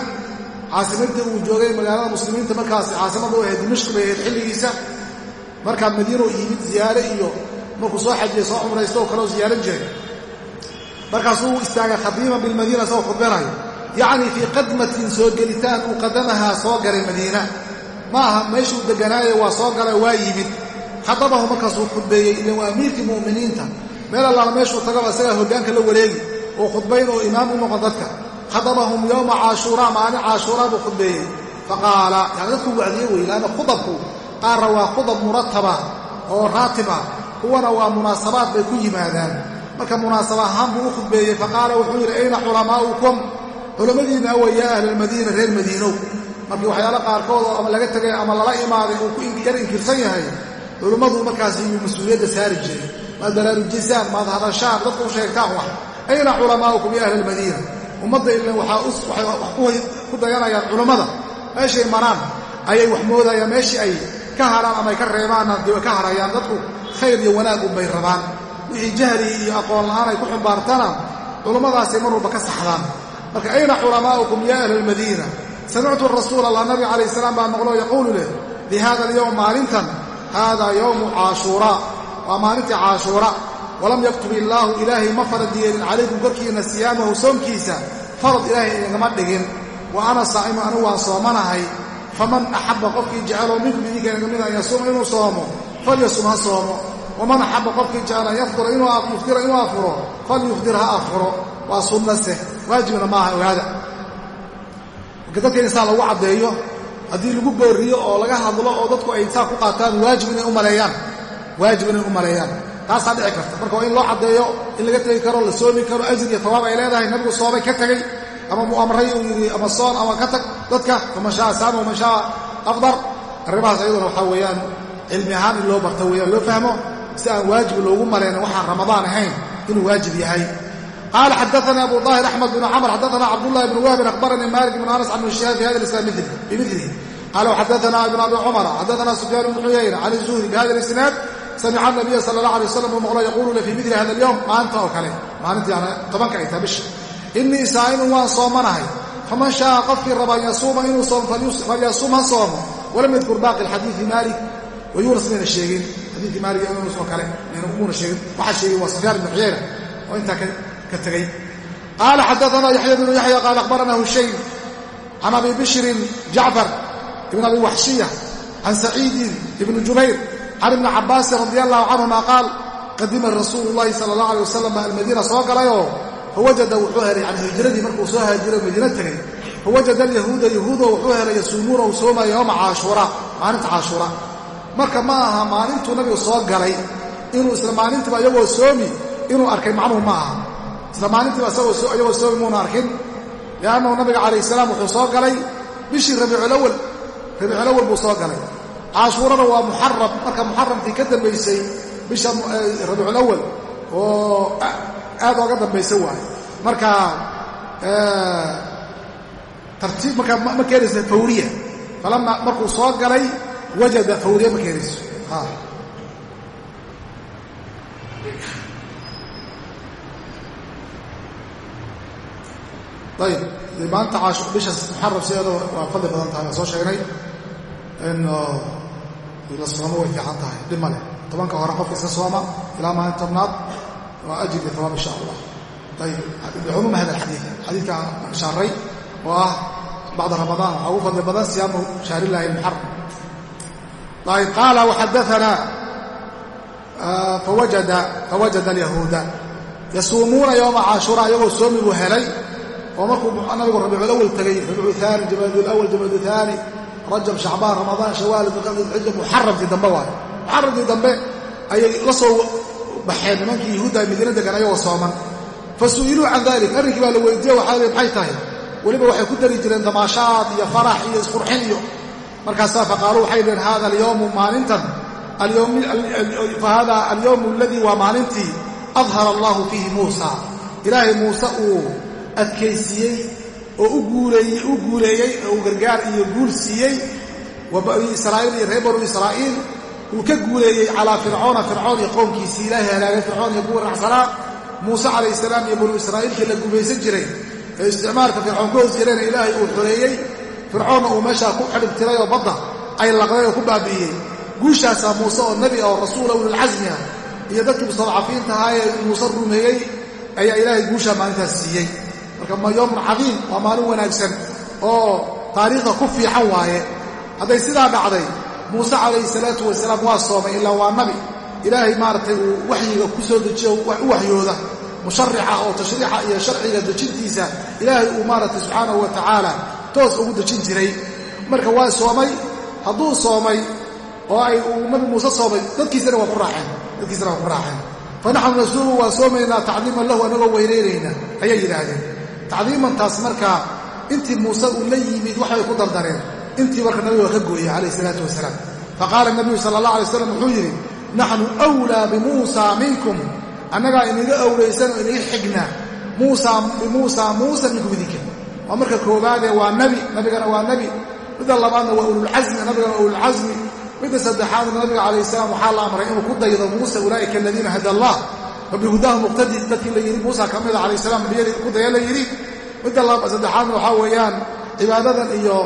[SPEAKER 1] caasimadii uu joogay magaalada muslimiinta markaas caasimada u ahayd dimashq bay ahayd xilligiisa markaa madiinuu yimid ziyaare iyo markuu soo xajiyey soo jiray markaasuu istaagay khadiiman bilmadiina isagoo khudbanayo yacnii fii qadmatin soo gelitaan uu qadamahaa soo galay madiina. Ma aha meeshuu deganaayo waa soo galay waa yimid. Khadabahu markaasuu khudbeeyey ilan waa amiirkii mu'miniinta. Meel allaala meeshuu tagaba isagaa hoggaanka la wareegi oo khudbayn oo imaam u noqon dadka. Khadabahum yowma caashuuraa maalin caashuuraa buu khudbeeyey. Faqaala yani dadku wacdiye wey laanna khudabku qaarna waa khudab murataba oo raatib ah kuwana waa munaasabaad bay ku yimaadaan marka munaasaba ahaan buu u khudbeeyey faqaala wuxuu yidhi ayna culamaa'ukum culammadiinna awa yaa ahlalmadiina reer madiinow. Markii waxyaalo qaarkood oo ama laga tegay ama lala imaaday uu ku yar inkirsan yahay culummadu markaas iyuu mas'uuliyadda saari jiray. Maad baraarujisaan maad hadashaan dadka u sheegtaan wax. Ayna culamaa'ukum ya ahla almadiina ummadda ilan waxay wax ku dayanayaan culammada meeshay maraan ayay wax moodayaan meeshii ay ka haraan ama ka reebaanna ka harayaan dadku khayr iyo wanaag unbay rabaan wixii jahli iyo aqoon la'aan ay ku xumbaartana culummadaasay mar walba ka saxdaan. Marka ayna culamaa'ukum ya ahla almadiina samictu rasuula allah nabiga calayh salaam baa maqloo yaquulu leh bihada alyowm maalintan haadaa yowmu caashuuraa waa maalintii caashuura. Walam yaktub illaahu ilaahay ma farad yeelin calaykum korkiina siyaamahu soomkiisa farad ilaahay idingama dhigin. Wa ana saa'imu anigu waan soomanahay. Faman axabba qofkii jeceloo minkum idinka inaga mida an yasuuma inuu soomo falyasum ha soomo waman axabba qofkii jecel an yafdira yuftira inuu afuro falyufdir ha afuro waa sunnase waajibna maaha ogaada marka dadka in saa lagu caddeeyo haddii lagu booriyo oo laga hadlo oo dadku ay saa ku qaataan waajib inay u maleeyaan waajib inay u maleeyaan taasaa dhici karta marka waa in loo caddeeyo in laga tegi karo la soomi karo ajir iyo tawaab ay leedahay nabigu soomay ka tegey ama mu amray uu yidhi ama soon ama ka tag dadka faman shaa saama waman shaa afdar arrimahaas ayaduna waxaa weeyaan cilmi ahaan in loo barta weeyaan loo fahmo si aan waajib loogu malaynin waxaan ramadaan ahayn inuu waajib yahay. Qaala xadaana abu daahir axmed bn camr xadaana cabdullahi bn wahbin akhbaranii malik bn anas can ibn shihaab fi hada islam bimilihi qaala xadaana ibn abi cumar xadaana sufyaan bn xuyayna can zuhri bihada isnaad samica nabiya sala allah alay waslam uu maqlo yaquulu fii midli hada alyowm maalinta oo kale. Maalintii yani tobanka ay tahay bisha. Innii saa'imun waan soomanahay. Faman shaaa qofkii raba an yasuuma inuu soomo falyasum ha soomo walam yadkur baaqi alxadiidi maalik wayuunas mayna sheegin xadiidkii maalik iyo yunus oo kale muuna sheegin. Waxaa sheegay waa sufyaan ibnu xuyayna oo intaa ka tegey qaala xadaana yaxya bnu yaxya qaala akhbarana hushaym can abi bishrin jacfar ibn abi waxshiya can saciidin ibni jubayr can ibni cabbaasin radi allahu canhuma qaal qadima rasuulu llahi sala allah alay wasalam almadiina soo galayoo fawajada wuxuu helay yani hijradii markuu soo haajiro madiina tegay fawajada alyahuuda yahuudo wuxuu helay yasuumuuna uu soomaya yowma caashuura maalinta caashuura marka ma aha maalintuu nabigu soo galay inuu isla maalintiiba iyagoo soomi inuu arkay macnuhu ma aha. Isla maalintiiba iyagoo soomi muuna arkin. Liannahu nabiga calayh salaam wuxuu soo galay bishii rabiiculawal rabiiculawal buu soo galay. Caashuurana waa muxaram marka muxaramkii ka dambaysay bisha rabiiculawal oo aad ooga dambaysa waaye. Marka tartiib markaa ma keenaysa fawriya. Falama markuu soo galay wajada fawriya ma keenayso ayib maanta bisha muxaram sideeda waa fadli badan tahay waa soo sheegnay in la soomo way fiican tahay dhib ma leh tobanka hore qofka iska sooma ilaa maalin tobnaad waa ajir iyo tawaab insha allah ayib bicumuuma hada alxadiid xadiidka shaaray oo ah bacda ramadaan waxaa ugu fadli badan siyaamu shahrillahi almuxaram ayib qaala waxadaana fawajada alyahuuda yasuumuuna yowma caashuura ayagoo soomi buu helay oo markuu nabigu rabiiculawal tegey rabiicu aani jamaadulawal jamaadu aani rajab shacbaan ramadaan shawaal dulxija muxaramkii dambe waayo muxaramkii dambe ayay la soo baxeen nimankii yahuudda ay madiina degan ayagoo sooman fa su'iluu can dalik arrinkii baa la weydiiye waxaa li maxay tahay weliba waxay ku dari jireen damaashaad iyo farax iyo isqurxin iyo markaasaa faqaaluu waxay dhaheen hada alyowmu maalintan fa hada alyowmu aladii waa maalintii adhara allahu fiihi muusa. Ilaahay muuse uu adkaysiiyey oo u guuleeyey oo uu gargaar iyo guul siiyey wa israa'iil iyo reer banu israa'iil uu ka guuleeyey calaa fircoona fircoon iyo qowmkiisii ilaahay halaagay fircoon iyo kuwa racsanaa muuse calayh salaam iyo banu israa'iilkii la gumaysan jiray ee isticmaalka fircoon ka hoos jirayna ilaahay uu xoreeyey fircoonna uu meeshaa ku xidhib tiray oo badda ay laqday oo ku baabi'iyey. Guushaasaa muuse oo nebi oo rasuula ulilcasmi ah. Iyo dadkii mustadcafiinta ahaa ee muuse rumeeyey ayaa ilaahay guushaa maalintaas siiyey. Marka ma yowmun cadiim waa maalin wanaagsan oo taariikhda ku fiican waaye. Hadday sidaa dhacday muuse calayhi salaatu wasalaam waa soomay ilaa waa nabi. Ilaahay maaragtay uu waxyiga ku soo dejiyo u waxyooda. Musharixa oo tashriixa iyo sharciga dejintiisa ilaahay uu maaragtay subxaanahu wa tacaala toos ugu dejin jiray. Marka waa soomay hadduu soomay oo ay uu nabi muuse soomay dadkiisana waa ku raaceen dadkiisana waa ku raaceen. Fa naxnu nasuumu waa soomaynaa tacdiiman lahu anagoo weynaynayna ayay yidhaahdeen. Tacdiimantaas markaa intii muuse uu la yimid waxbay ku dardareen. Intii marka nabiga waa ka gooyey calayh isalaatu wasalaam. Faqaala nabiyu sala allah alay slam wuxuu yidhi naxnu wlaa bimuusa minkum. Annagaa inaga awlaysan oo inaga xigna bimuusa muusa minkum idinka waa marka koobaadee waa nebi nabigana waa nebi midda labaadna waa ululcasmi nabigana waa ululcasmi midda saddexaadna nabiga calayh salaam waxaa la amray inuu ku daydo muuse ulaa'ika aladiina hada allah fa bihudaahu muqtadi dadkii la yidhi muusa ka mida calayh salam nabiyadii ku daya la yidhi. Midda saddexaadna waxaa weeyaan cibaadadan iyo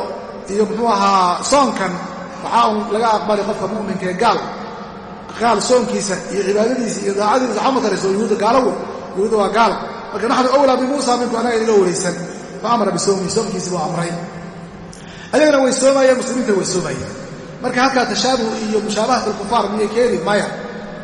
[SPEAKER 1] iyo muxuu ahaa soonkan. Waxaa un laga aqbali qofka mu'minka ee gaal. Gaal soonkiisa iyo cibaadadiisa iyo daacadiisa. Waxaa ma tarayso yuhuudda gaalo wey yuhuudda waa gaal. Marka naxnu awlaa bimuusa minku annaga inaga waraysan fa amara bisawmihi soomkiisi buu amray. Ayagana way soomayeen muslimiinta way soomayeen. Marka halkaa tashaabuh iyo mushaabahat alkufaar miyay keeni maya.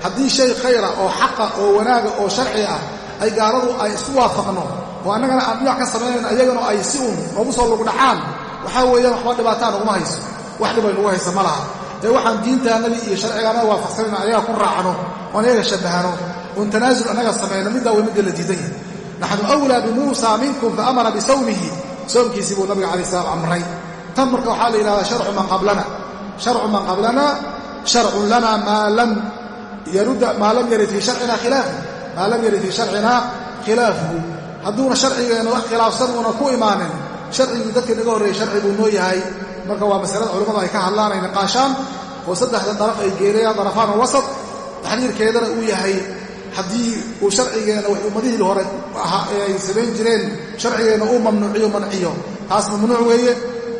[SPEAKER 1] Haddii shay khayra oo xaqa oo wanaaga oo sharci ah ay gaaladu ay isku waafaqno oo annagana aan dhinac ka samaynayno ayagana ay si uun noogu soo lugdhacaan waxaa weeyaan waxba dhibaataa naguma hayso. Wax dhibay nagu haysa ma laha. Ee waxaan diintaannadii iyo sharcigaannaga waafaqsanayno ayaga ku raacno oon ayaga shabbahano oon tanaasul annaga samayno middaa way midda la diidan yahay naxnu awlaa bimuusa minkum fa amara bisawmihi soomkiisii buu nabiga calayi salaam amray tan marka waxaa la yidhahdaa sharcu man qablana sharcu man qablana sharcun lana maa lam yarid fii sharcina khilaafu maa lam yarid fii sharcina khilaafuhu hadduuna sharcigeenna wax khilaafsan uuna ku imaanin sharcigii dadka naga horreeyey sharci buu noo yahay marka waa masalada culimmadu ay ka hadlaan ay niqaashaan oo saddexda daraf ay geelayaan darafaan wasat taxriirkeedana uu yahay haddii uu sharcigeena wax ummadihii hore ahaa ee ay samayn jireen sharcigeenna uu mamnuuciyo manciyo. Taas mamnuuc weeye.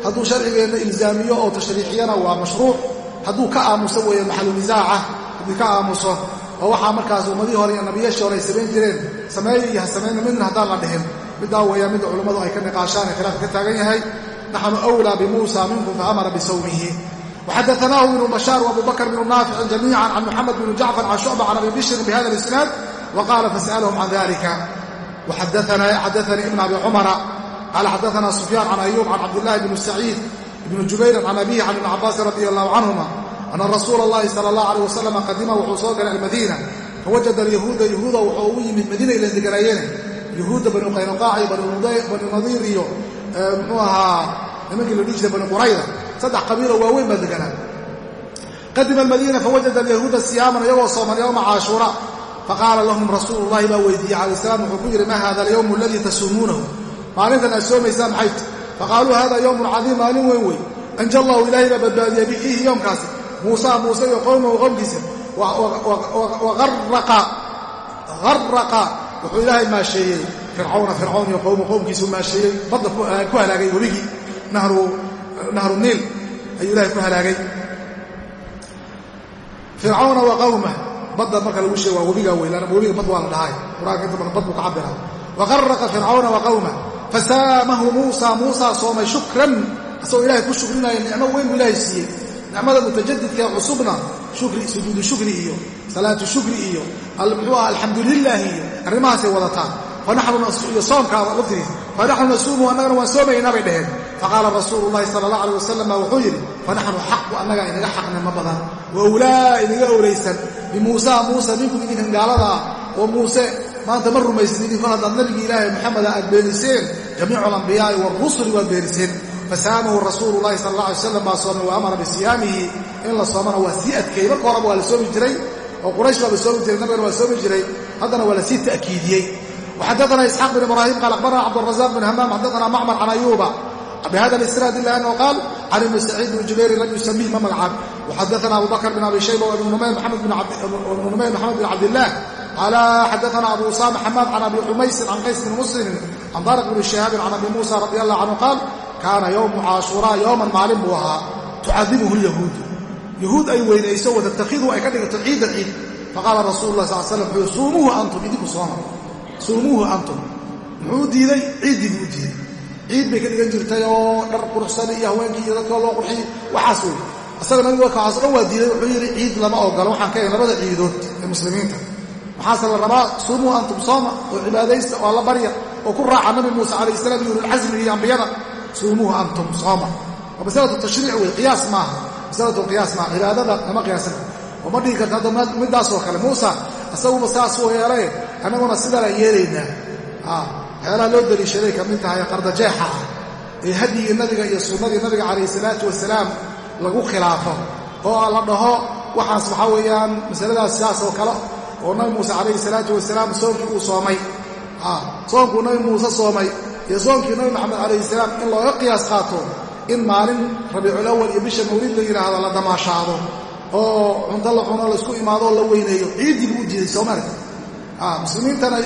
[SPEAKER 1] Hadduu sharcigeenna ilzaamiyo oo tashriixiyana waa mashruuc. Hadduu ka aamuso weeye maxalu nisaaca haddii ka aamuso oo waxaa markaas ummadihii hore iyo nabiyaashii hore ay sameyn jireen sameey iyo ha samayna midna haddaan la dhihin. Middaa weeyaa midda culummadu ay ka niqaashaan ee khilaafka ka taagan yahay. Naxnu wlaa bimuusa minkum fa amara bisawmihi وxadaثnah بن bashاar وabu bakr بن naafici جamيiعا can mxamed بn jacفar can شhucba can abi bishrin bhada الإsناad وqala fasأlhm can dalika xadaثanii ibn abi cmra qala xadaثna سufyaan can أyub can cabdالlahi bn سacيid bn jubayrin can abihi can ibn cabاasi radي الlah canهuma أna rasuula الlahi salى الlah عalيه wasaلم qadima wuxuu soo galay almadiina fawajada الyahuuda yahuuda wuxuu ugu yimid madiina ilan deganaayeen yahuudda banu qaynuqaac iyo banu nadiir iyo muxuu ahaa nimankii la dhihi jiray bani qurayda saddex qabiiloo waaweyn baa deganaa. Qadima almadiina fawajada alyahuuda siyaaman iyagoo sooman yowma caashuura faqaala lahum rasuulu llahi baa weydiiyey calayh salaam wuxuu ku yidhi ma hada alyowmu aladii tasuumuunahu? Maalintan aad soomaysaan maxay ti faqaaluu hada yowmun cadiim maalin weyn wey anja allahu ilaahay baa badbaadiyey bifiihi yoomkaasi muusa muuse iyo qowmahu qowmkiisa. Araqa wuxuu ilaahay maasheeyey fircawna fircawn iyo qowmu qowmkiisu maasheeyey. Badda ku halaagay webigii niil ayuu ilahay ku halaagay fircawna wa qawmah badda marka lagu sheeg waa webigaa weylaan webiga bad waa la dhahay qur'aanka inta badan bad buu ka cabira waqaraqa fircawna wa qawmah fasaamahu muusa muusaa soomay shukran asagoo ilahay ku shukrinaya nicmo weyn buu ilaahay siiyey nicmada mutajadidkaee cusubna sujuudu shukri iyo salaatu shukri iyo muxuu aha alxamdu iyo arrimahaasay wadataan iyo soomkaada laftigiisa fanaxnu nasuumu annagana waan soomaynaa bay dhaheen faqaala rasuulu lahi sala allah alay wasalama wuxuu yidhi fanaxnu xaqu annaga inaga xaqnimo badan wa ulaa inaga owlaysan bimuusaa muuse minkum idinkan gaalada ah oo muuse maanta ma rumaysid idinku haddaad nabigi ilaahay moxameda aad beeniseen jamiicu alambiyaai warusuli waad beeniseen fasaamahu rasuulu lahi sala allah alay wasalam baa soomay wa amara bisiyaamihi in la soomana waa sii adkeeyey marka horeba waa la soomi jiray oo quraysh baa la soomi jiray nabigana waa la soomi jiray haddana waa la sii ta'kiidiyey waxaddaana isxaaq bin ibraahim qaal aqbarana cabdurazaaq bin hamaam xaddaana macmar can ayuuba bhada isnaad ila anhu qaal can ibni saciid bni jubayri lam yusamiih ma magacaab waxadaana abu bakr bin abi shayba ibnu numayr maxamed bin cabdilaah qala xadaana abu usaama xamaad can abi xumaysin can qays bni muslimin can dariq bni shihaabin can abi muusa radi allah canhu qaal kaana yowmu caashuraa yowman maalin buu ahaa tucadibuhu lyahuudu yahuud ay weynayso watattakiduu ay ka dhigato ciidan ciid faqaala rasuulu lah sal slam wuxuu suumuuhu antum idinku sooma suumuuhu antum muxuu diiday ciiddii buu diiday ciid bay ka dhigan jirtay oo dhar quruxsan iyo haweenkii iyo dadka loo qurxiy waxaas wey asaga nabiga waxaas dhan waa diiday wuxuu yidhi ciid lama ogolo waxaan ka labada ciidood ee muslimiinta. Maxaase la rabaa suumuuhu antum sooma oo cibaadaysta oo alla barya oo ku raaca nabi muuse calayh salaam iyo ululcasmi iyo ambiyada. Suumuuhu antum sooma waa masalatu tashriic wey qiyaas maaha masalatu qiyaas maaha cibaadada lama qiyaasan oo ma dhihi karta hadda middaasoo kale. Muusa isaguba saasuu yeelay annaguna sidaanaan yeelaynaa waxyaalaha loo daliishaday ka mid tahay qardajeexa ah ee hadyigii nabiga iyo sunnadii nabiga calayhi salaatu wasalaam lagu khilaafo oo la dhaho waxaas waxaa weeyaan masaladaas sidaas oo kale oo nabi muuse calayhi salaatu wasalaam soonkii uu soomay. Soonkuu nabi muuse soomay iyo soonkii nabi maxamed calayhi salaam in looga qiyaas qaato in maalin rabiiculawal iyo bisha mawlid la yidhaahdo la damaashaado oo cunto la cuno la isku imaadoo la weyneeyo. Ciiddii buu u diiday soomaalika muslimiintana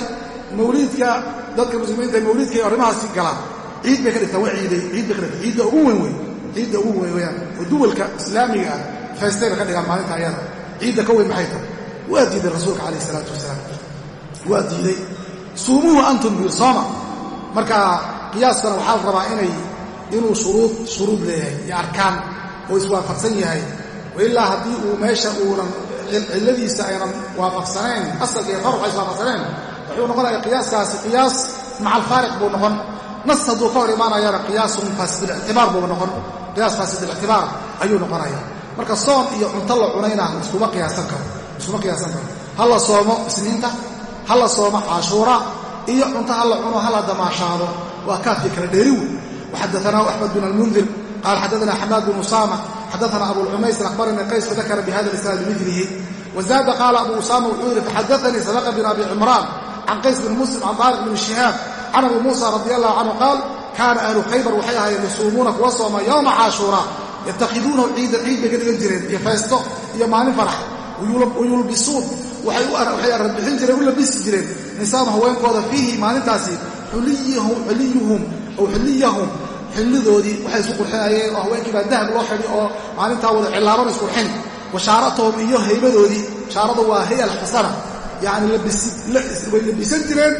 [SPEAKER 1] mawliidka dadka muslimiinta mawliidka ay arrimahaasi galaan ciid bay ka dhigtaan waa ciiday ciid bay ka dhigtaan ciidda ugu weyn wey ciidda ugu weyn weyaan oo duwalka islaamiga ah feestay bay ka dhigaan maalinta ayada. Ciidda ka weyn maxay tahay? Waa diiday rasuulka calayh isalaatu wasalaam. Waa diiday. Suumuuhu antum sooma marka qiyaaskana waxaa la rabaa inay inuu shuruud shuruud leeyahay iyo arkaan oo iswaafaqsan yahay. Wailaa haddii uu meesha uunan cilladiisa aynan waafaqsanayn asalka iyo farqa iswaafaqsanayn wuxuu noqonaya qiyaaskaasi qiyaas maca alfaariq buu noqon. Nas hadduu ka hor imaanayana qiyaasun faasidilictibaar buu noqon. Qiyaas faasidilictibaar ayuu noqonaya marka soom iyo cunto la cunayna iskuma qiyaasan karo iskuma qiyaasan karo. Ha la soomo isniinta ha la soomo cashuura iyo cunto ha la cuno ha la damaashaado. Waa kaafii kala dheeri wey waxadaanaa axmed bin almundir qaal xadaana xamaad bin usaama xadaana abuulcumaysr akhbaranii qays fadakara bihada isnaad bimilihi wazaada qaala abu usaama wuxuu yidhi faxadaanii sadaqa bin abi cimraan can qays bin muslim can taariq bin shihaab can abi muusa radi allahu canhu qaal kaana ahlu khaybar waxay ahaayeen yasuumuuna kuwa sooma yowma caashuura yatakhiduunahu ciidan ciid bay ka dhigan jireen iyo feesto iyo maalin farax wayulbisuun waxay aradbixin jireen u labisi jireen nisaam haweenkooda fiihi maalintaasi xuliyuhum aw xuliyahum xillidoodii waxay isku qurxinayeen oo haweenkii baa dahab loo xidhi oo maalintaa wada cilaabana isqurxin wa shaaratahum iyo haybadoodii shaarada waa hay alxasana yacni way labisan jireen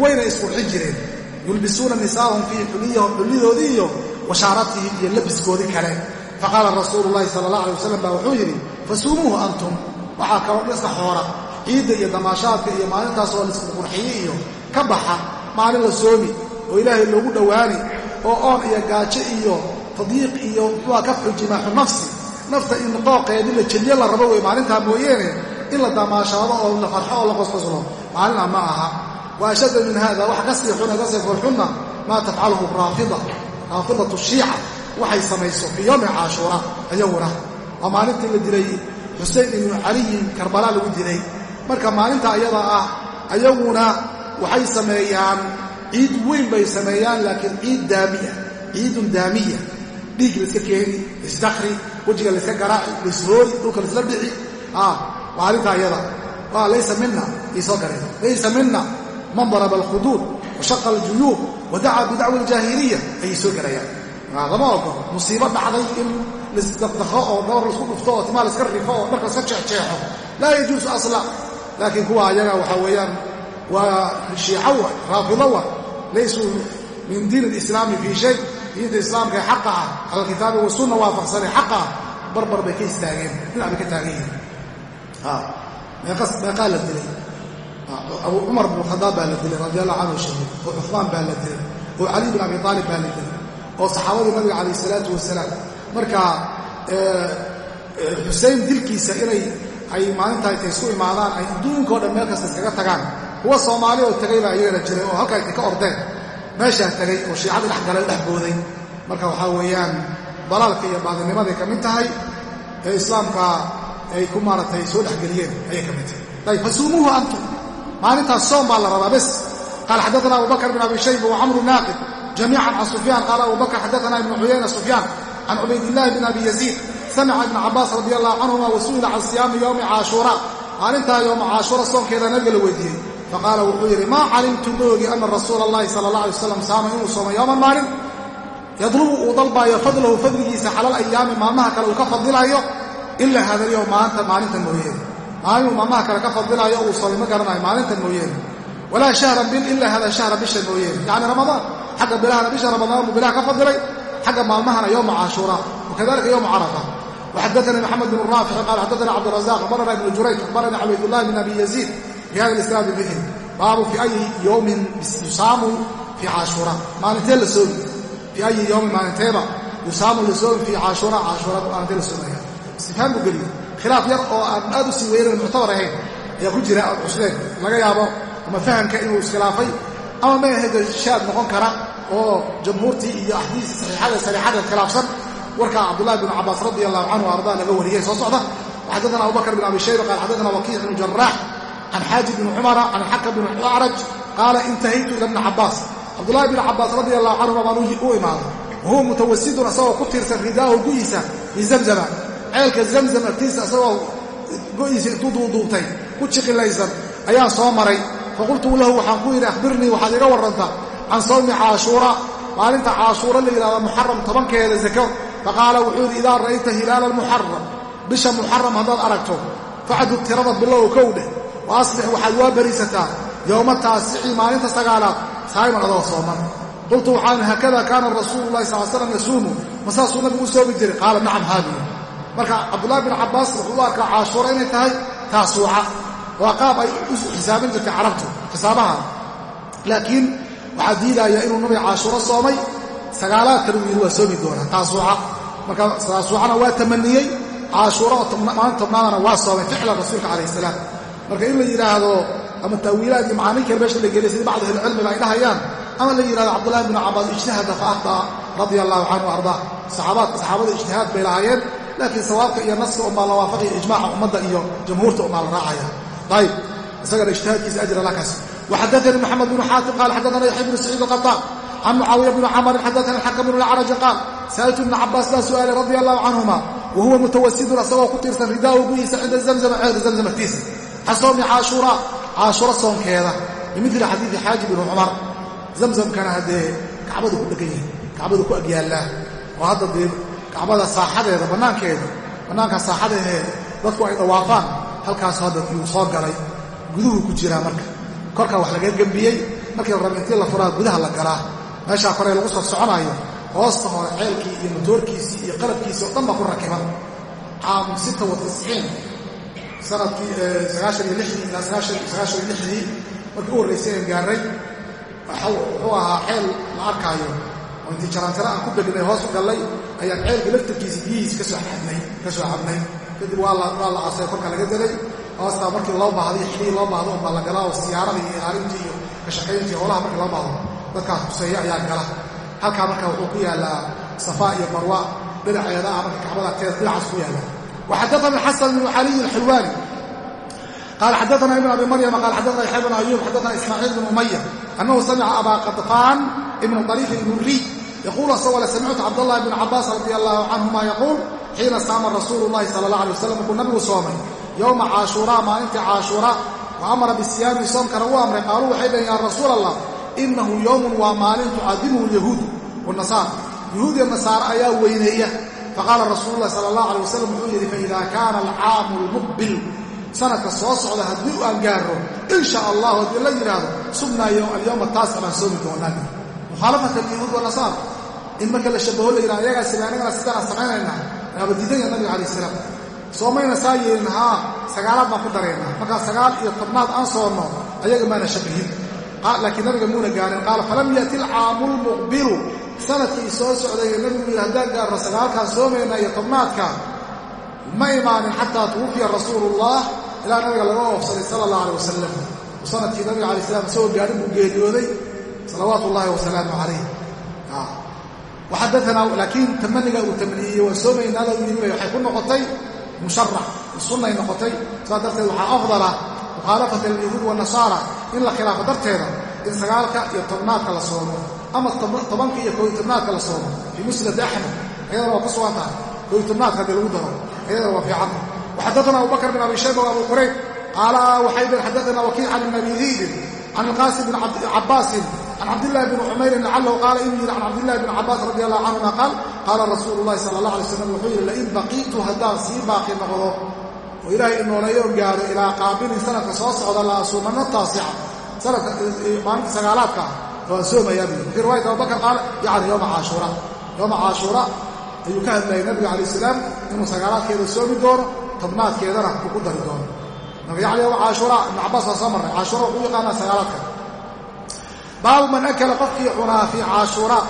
[SPEAKER 1] wayna isqurxin jireen yulbisuuna nisaahum fii xullidoodii iyo wa shaaratihim iyo labiskoodii kale faqaala rasuulu llahi sala allah alay wasalam baa wuxuu yidhi fasuumuuhu antum waxaa kaloo dhiska xoora ciidda iyo damaashaadka iyo maalintaas oo laisqurxiye iyo ka baxa maalin la soomi oo ilaahay loogu dhowaani oo oon iyo gaajo iyo tadyiiq iyo muxuuha kafxu jimaaxu nafsi nafta in la jeliyo la rabo wey maalintaa mooyeene in la damaashaado oo la farxo oo la qosqoslo maalina ma aha. Wa min hada wax ka sii xuna ka sii forxunna maa tafcaluhu raafida raafidatu shiica waxay samayso yowmi caashuura ayaguna waa maalintii la dilay xuseyn ibnu caliyin karbala lagu dilay. Marka maalinta ayada ah ayaguna waxay sameeyaan ciid weyn bay sameeyaan laakiin ciid daamiya ciidun daamiya. Dhiig layska keeni laisdakri wejiga layska garaaci laishoori dhulka laisla dhici maalinta ayada waa laysa mina ay soo gareen laysa mina man daraba alkhuduud washaqa aljuyuub wa dacaa bidacwa aljaahiliya ayay soo garayaan lama ogolo musiibo dhacday in laisdaqdaqo oo gabar la isku dhufto oo timaa laiska rifo oo dharka laska jeexjeexo. Laa yajuusu asla laakiin kuwa ayaga waxaa weeyaan waa shiico wa raafido wa laysuu min diin alislaami fii shay. Diinta islaamka ee xaqa ah cala alkitaabi wasunna waafaqsanee xaqa ah barbar bay ka istaageen dhinac bay ka taagan yihiin meeqaa la dilay. Abu cumar bn khadaab baa la dilay radi allahu canhu shahiid oo cumaan baa la dilay. Oo cali bin abi aalib baa la dilay. Oo saxaabadii nabiga calayh isalaatu wasalaam marka xusein dilkiisa inay ay maalintaa intay isku imaadaan ay adduunkao dhan meel kasta iskaga tagaan. Kuwa soomaali oo tegay baa iyagana jiray oo halkaa intay ka ordeen. Meeshaa tegay oo shiicadii dhex galay dhex booday marka waxaa weeyaan dalaalka iyo baadinimaday ka mid tahay ee islaamka ay ku maaratay soo dhexgeliyeen ayay ka mid tahay. Ayb fasuumuuhu antum. Maalintaas soom baa la rabaa bes. Qaala xaddaana abu bakr bin abi shayba wacamru naaqid. Jamiican can sufyaan qaala abu bakr xaddaana ibnu cuyayna sufyaan can cubaydillahi bin abi yaziid samica ibna cabaas radi allahu canhuma wa can siyaami yowmi caashuura. Maalintaa yowma caashuura soonkeeda nabiga la weydiiyey. Faqaala wuxuu yidhi maa calimtu ma ogi ana rasuula allahi sala allah alay wasalam saama inuu soomay yowman maalin? Yadlubu uu dalbaayo fadlahu fadligiisa calal ayaami maalmaha kale uu ka fadilaayo ilaa hada alyowm maanta maalintan mooyeene maalinuu maalmaha kale ka fadilaayo uu soomay ma garanayo maalintan mooyeene walaa shahran bil ilaa hada shahra bisha mooyeene yacni ramadaan xagga bilahana bisha ramadaan buu bilaha ka fadilay xagga maalmahana yowma caashuura wakadalika yowma carafa وxadثnي محamed بن rاafic qال xadثna cبدالرزاq أخbarna iبن jurayج أخbarnii cabaydاللahi بن أbi يزيid في hada الإسناad bmثl baabu في أyi yوmin yusaamu fii caashuura maalintee la soomi fii ayi yowmin maalinteeba yusaamu la soomi fii caashuura caashuura maalintee la soomaya istifhaam buu geliye khilaaf yar oo aan aad u sii weynan muctabar ahayn ayaa ku jira aad cusleen laga yaabo ama fahamka inuu iskhilaafay ama maaheda shaad noqon kara oo jamhuurtii iyo axdiisii saxiixada sariixada khilaafsan. Warkaa cabdulahi bn cabaas radi allahu canhu ardaa laga wariyey soo socda. Waxadana abubakr bn abi shayba qaal xadana wakiic bn jaraax can xaaji bni cumara can xakam bn acraj qaala intahaytu ila bni cabaas cabdulahi bn cabaas radi allahu canhuma baan u imaaday wahuwa mutawasidun asagoo ku tiirsan ridaahu gu'iisa bizamzama ceelka zamzam agtiisa asagoo go'iisa intuu duuduubtay ku jiqilaysan ayaan soo maray. Faqultu lahu waxaan ku yidhi akhbirnii waxaad iga warrantaa. Can sawmi caashuura maalinta caashuura la yidhahda muxaram tobankeeda zako. Faqaala wuxuu yidhi idaa ra'ayta hilaala almuxaram bisha muxaram haddaad aragto facdud tirada bilow kow dheh wa aslix waxaad waa bariisataa yowma taasici maalinta sagaalaad saa'iman adoo sooman qultu waxaan haakada kaana rasuulu llahi sal slam yasuumu. Ma saasuu nabigu u soomi jiray? Qaala nacam haadihi marka cabdullahi bin cabbaas wuxuu u arkaa caashuura inay tahay taasuuca. Waa qaab ay u xisaabin jirtay carabtu xisaabaha. Laakiin waxaa diidaaya inuu nabiga caashuuro soomay. Sagaalaadkan uu yidhi waa soomi doonaa taasuuca. Marka taasuucana waa tamaniyey. Caashuura maalin tobnaadana waa soomay ficlan rasuulka calayh salaam. Marka in la yidhaahdo ama taawiilaad iyo macaaniin kale meesha la geliya sida bacdu ahlicilmiba ay dhahayaan. Ama la yidhahdo cabdullahi bnu cabaas ijtihada fa akhtaa radia allahu canhu ardaa saxaabada ijtihaad bay lahaayeen laakiin sawaabka iyo naska umbaa la waafaqaya ijmaca ummadda iyo jamhuurta umbaa la raacaya. Ayb isagana ijtihaadkiisa ajra lakaas waxadaanii moxamed bnu xaatim qaal xadaana yaxya bnu saciid qataan can mucaawiya bni camarin xadaana xakam bnu lacraji qaal sa'altu ibna cabaas baa su'aalay radia allahu canhuma wa huwa mutawasidun asagoo ku tiirsan ridaau guyiisa cinda zamzama ceer zamzamatiisa xasoomi caashuraa caashuro soonkeeda. Bimili xadiidi xaaji bnu cumar. Zamzamkana haddee kacbadu ku dhegan yihiin kacbadu ku agyaallaa oo hadda dee kacbada saaxadeeda bannaankeeda bannaanka saaxadeedee dadku ay dhawaafaan halkaasu hadda yuu soo galay guduhu ku jiraa marka. Korkaa wax laga gembiyey markii raba intii la furaa gudaha la galaa. Meeshaa koree lagu soo soconaayo hoosta hore ceelkii iyo motoorkiisii iyo qalabkiisii o dhan baa ku rakiban. Caam sannadkii lixdii ilaa markii u horraysay inaan gaarray wuxuu ahaa xeel la arkaayo oo intii jaraanjaro aan ku begnay hoos u gallay ayaan ceelka laftarkiisa biyihiis ka soo xabnay kadib waa la aasay korka laga degay hoostaa markii loo baahday xilihii loo baahdo unbaa la galaa oo siyaaradii iyo ilaalintii iyo kashaqayntii howlaha markii loo baahdo dadkaas kuseeya ayaa gala. Halkaa marka wuxuu ku yaallaa safaa iyo marwa dhinaceeda ah marka kacbadateeda dhinacaas ku yaalla waxadaana xasan bnu caliy alxulwaani qaal xadaana ibn abi maryama qaal xadaana yaxya bn ayuub xadaana ismaaciil bn umaya annahu samica abaa qadfaan ibnu ariifin murriy yaquul asagoo samictu cabdalahi bn cabaas radia allaahu canhuma yaquul xiina saama rasuulu lahi sala alla alay wasalam wuxuu nabigu soomay yowma caashuuraa maalintii caashuura wa amara bisiyaami soomkana u amray qaaluu waxay dhaheen yaa rasuul allah innahu yowmun waa maalin tucadimuhu lyahuudu wanasaar yahuud iyo nasaara ayaa weyneeya faqaala rasuulu lahi sala allah alay wasalam wuxuu yidhi faida kaana alcaamu lmuqbil sanadka soo socda haddii u angaarro in sha allahu haddii la yidhaahdo subnaa alyowma taasic baan soomi doonaa mukhaalafatan yahuud wanasaar in marka la shabaho la yidhahdo ayagaa sime anagana sidaan aan samaynaynaa waaba diidanya nabiga calayh salaam. Soomayna saa yeelin sagaalaad baan ku daraynaa markaa sagaal iyo tobnaad aan soonno ayaga maana shabihin laakiin nabiga muuna gaarin. Qaala falam yati alcaamu lmuqbilu sannadkii soo socday nabigu yidhi haddaan gaarno sagaalkaan soomayna iyo tobnaadka ma imaanin xataa tuwufiya rasuulullah ilaa nabiga laga oofsaday sala allah alay wasalam sannadkii nabiga alay slam isagoo gaarin buu geeriyooday salawaatu ullahi wasalaamu calayh laakiin tamaniga uu tamniyey waa soomaynaa lagu yimay waxay ku noqotay musharax sunnay noqotay saas darteed waxaa afdala mukhaalafata alyahuud wanasaara in la khilaafo darteeda in sagaalka iyo tobnaadka la soomo ama tobanka iyo kooiy tobnaadka la soomo fii musnad axmed ayadana waa ku sugan tahay kooiy tobnaadka haddii lagu daro ayadana waa fiicanta waxadaana abubakr bin abi shayba wa abu qurayb qaala waxay dheen xadaana wakiic can ibn abi hiidin can ilqaasim bin cabbaasin can cabdillahi bni cumayrin lacalahu qaala inuu yidhi can cabdillahi bni cabbaas radi allahu canhuma qaal qaala rasuulu llahi sala allah alay slam wuxuu yidhi lain baqiitu haddaan sii baaqi noqdo oo ilaahay inooleeyoon gaaro ilaa qaabilin sanadka soo socda la asuumanno taasica sanadka maalinta sagaalaadka waan soomayaa buu fii riwaayat abubakar qaala yacni yowma caashuura yowma caashuura ayuu ka hadlayay nabiga calayh salaam inuu sagaalaadkeeda soomi doono tobnaadkeedana uu ku dari doono yacni yowma caashuura ibnu cabbaas waa soo marray caashuura wuxuu baabu man akala qofkii cunaa fii caashuura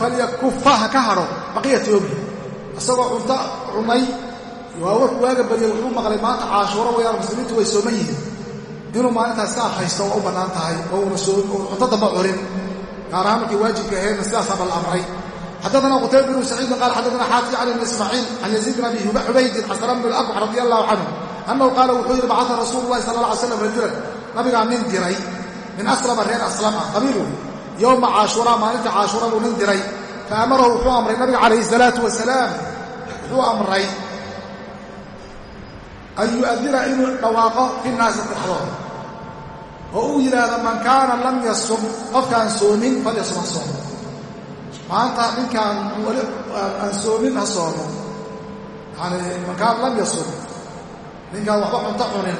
[SPEAKER 1] falyakufa ha ka hadho baqiyata yowmi isagoo cunto cunay waa warku waaga baryay wuxuu maqlay maanta caashuuro wayaan muslimiintu way sooman yihiin. Inuu maalintaas ka afhaysto waa u bannaan tahay oo una cunto damba cunin. Gaar ahaan markii waajibka ahaydna sidaasaa bal amray. Xadaana qutayba bnu saciidin qaal xadaana xaafid cali bn ismaaciil can yaziid bn abi xubaydin can salam bn akwax radi allahu canhu annahu qaala wuxuu yidhi bacaa rasuulu llahi sala alla alay slam rajulan. Nabigaa nin diray min aslama reer aslam ah qabiilu yowma caashuuraa maalinta caashuura buu nin diray. Fa amarahu wuxuu amray nabiga calayhi salaatu wasalaam. Wuxuu amray an yu'adina inuu dhawaaqo fi naasi dhexdooda oo uu yidhaahdo man kaana lam yasum qofkaan soomin falyasuma soomo maanta ninkaan wali aan soomin ha soomo yani man kaana lam yasum ninkaan waxba cunto cunin.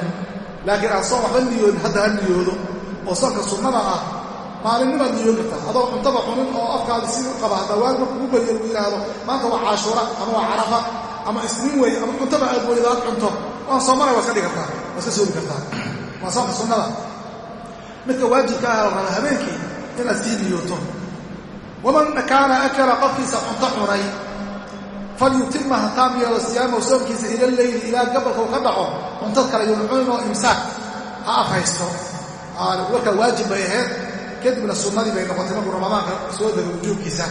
[SPEAKER 1] Laakiin aan soon waxba niyoodin hadda ha niyoodo oo soonka sunnada ah maalinnimaad niyoon kartaa. Adoo cuntaba cunin oo afkaadi sidii qaba haddaa waag marku u bariyo lagu yidhaahdo maanta waa caashuura ama waa carafa ama isniin wey ama cuntaba aad weydaad cunto. Waan soomana waa iska dhigi kartaa. Waa iska soomi kartaa. Waa soonka sunnada. Midka waajibka ah la habeenkii inaad sii niyooto. Waman kaana akala qofkiisa cunto cunay falyutima ha taam yeelo siyaamahu soomkiisa ila leyli ilaa gabalka uu ka dhaco cuntad kale yoon cunin oo imsaak ha afhaysto warkaa waajib bay ahayd kadibna sunnadii bay noqotay markuu ramadaanka soo dego wujuubkiisa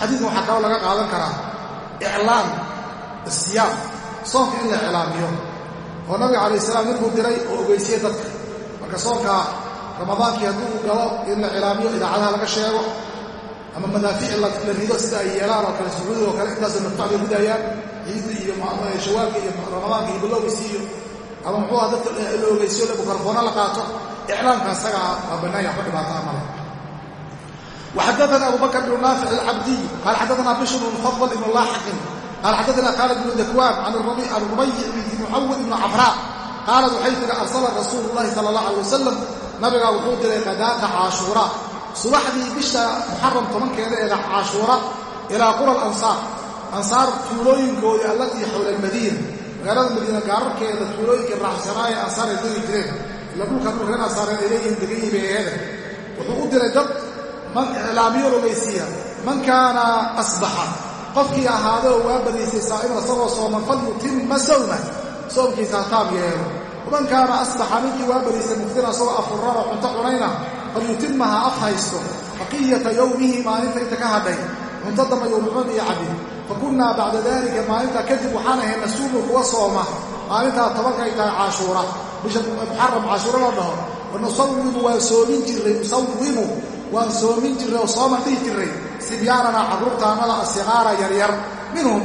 [SPEAKER 1] xadiidkan waxaa kaloo laga qaadan karaa iclaam isiyaam soonka in la iclaamiyo oo nabiga calayh salaam ninkuu diray oo ogeysiye dadka marka soonka ramadaankii haddii uu galo in la iclaamiyo idaacadaha laga sheego ama madaafiic la rido sida ay yeelaan oo kale sacuudiga oo kale intaasoo madfac bay ridayaan ciidda iyo shawaalka iyo ramadaanka iyo bilowgiisi iyo ama muxuu aha dadka la ogeysiyo le bukarfoona la qaato iclaamka isagaa waa bannaanya waxba dhibaataa male وxadثna abu bkr بن ناaفع الcabdiي qال xadثna bشر بن فضل بن لاaxقin qال xadثna khالد بن ذكوان عن الربيع بن معwd بن cفراء qاaلت waxay tihi أrsla رasuul الlahi salى الlaه عليه وaسلم nabigaa wuxuu diray qadaata caashuura subaxdii bisha muxaram tobankeeda eeda caashuura ilaa qura الأnصاar ansaar tuulooyinkoodii allatii xowla الmadiina magaalada madiina gaararkeeda tuulooyinkii raaxsanaaye ansaar ay degi jireen dhulka dhul reer ansaareed ay leeyihiin degan yihi bay aheede wuxuu u diray dad man iclaamiyo ogeysiiya man kaana asbaxa. Qofkii ahaada oo waa badiisay saa'iman isagoo sooman falyutimma sawma. Soomkiisa ha taab yeelo. Waman kaana asbaxa ninkii waa badiisay muftina isagoo afurran cunto cunayna falyutimma ha af haysto. Baqiyata yowmihi maalinta inta ka hadhay. Cunto damba yowmucun iyo cabin fa kunnaa bacda daalika maalintaa kadib waxaan ahay nasuumu kuwa sooma. Maalintaa tobanka ay tahay caashuura bisha muxaram caashuura la dhaho wanusawimu waan soomin jirray nusawimu waan soomin jirray oo sooman dhihi jirray sibyaanana carruurtaannada asiqaara yaryar. Minhum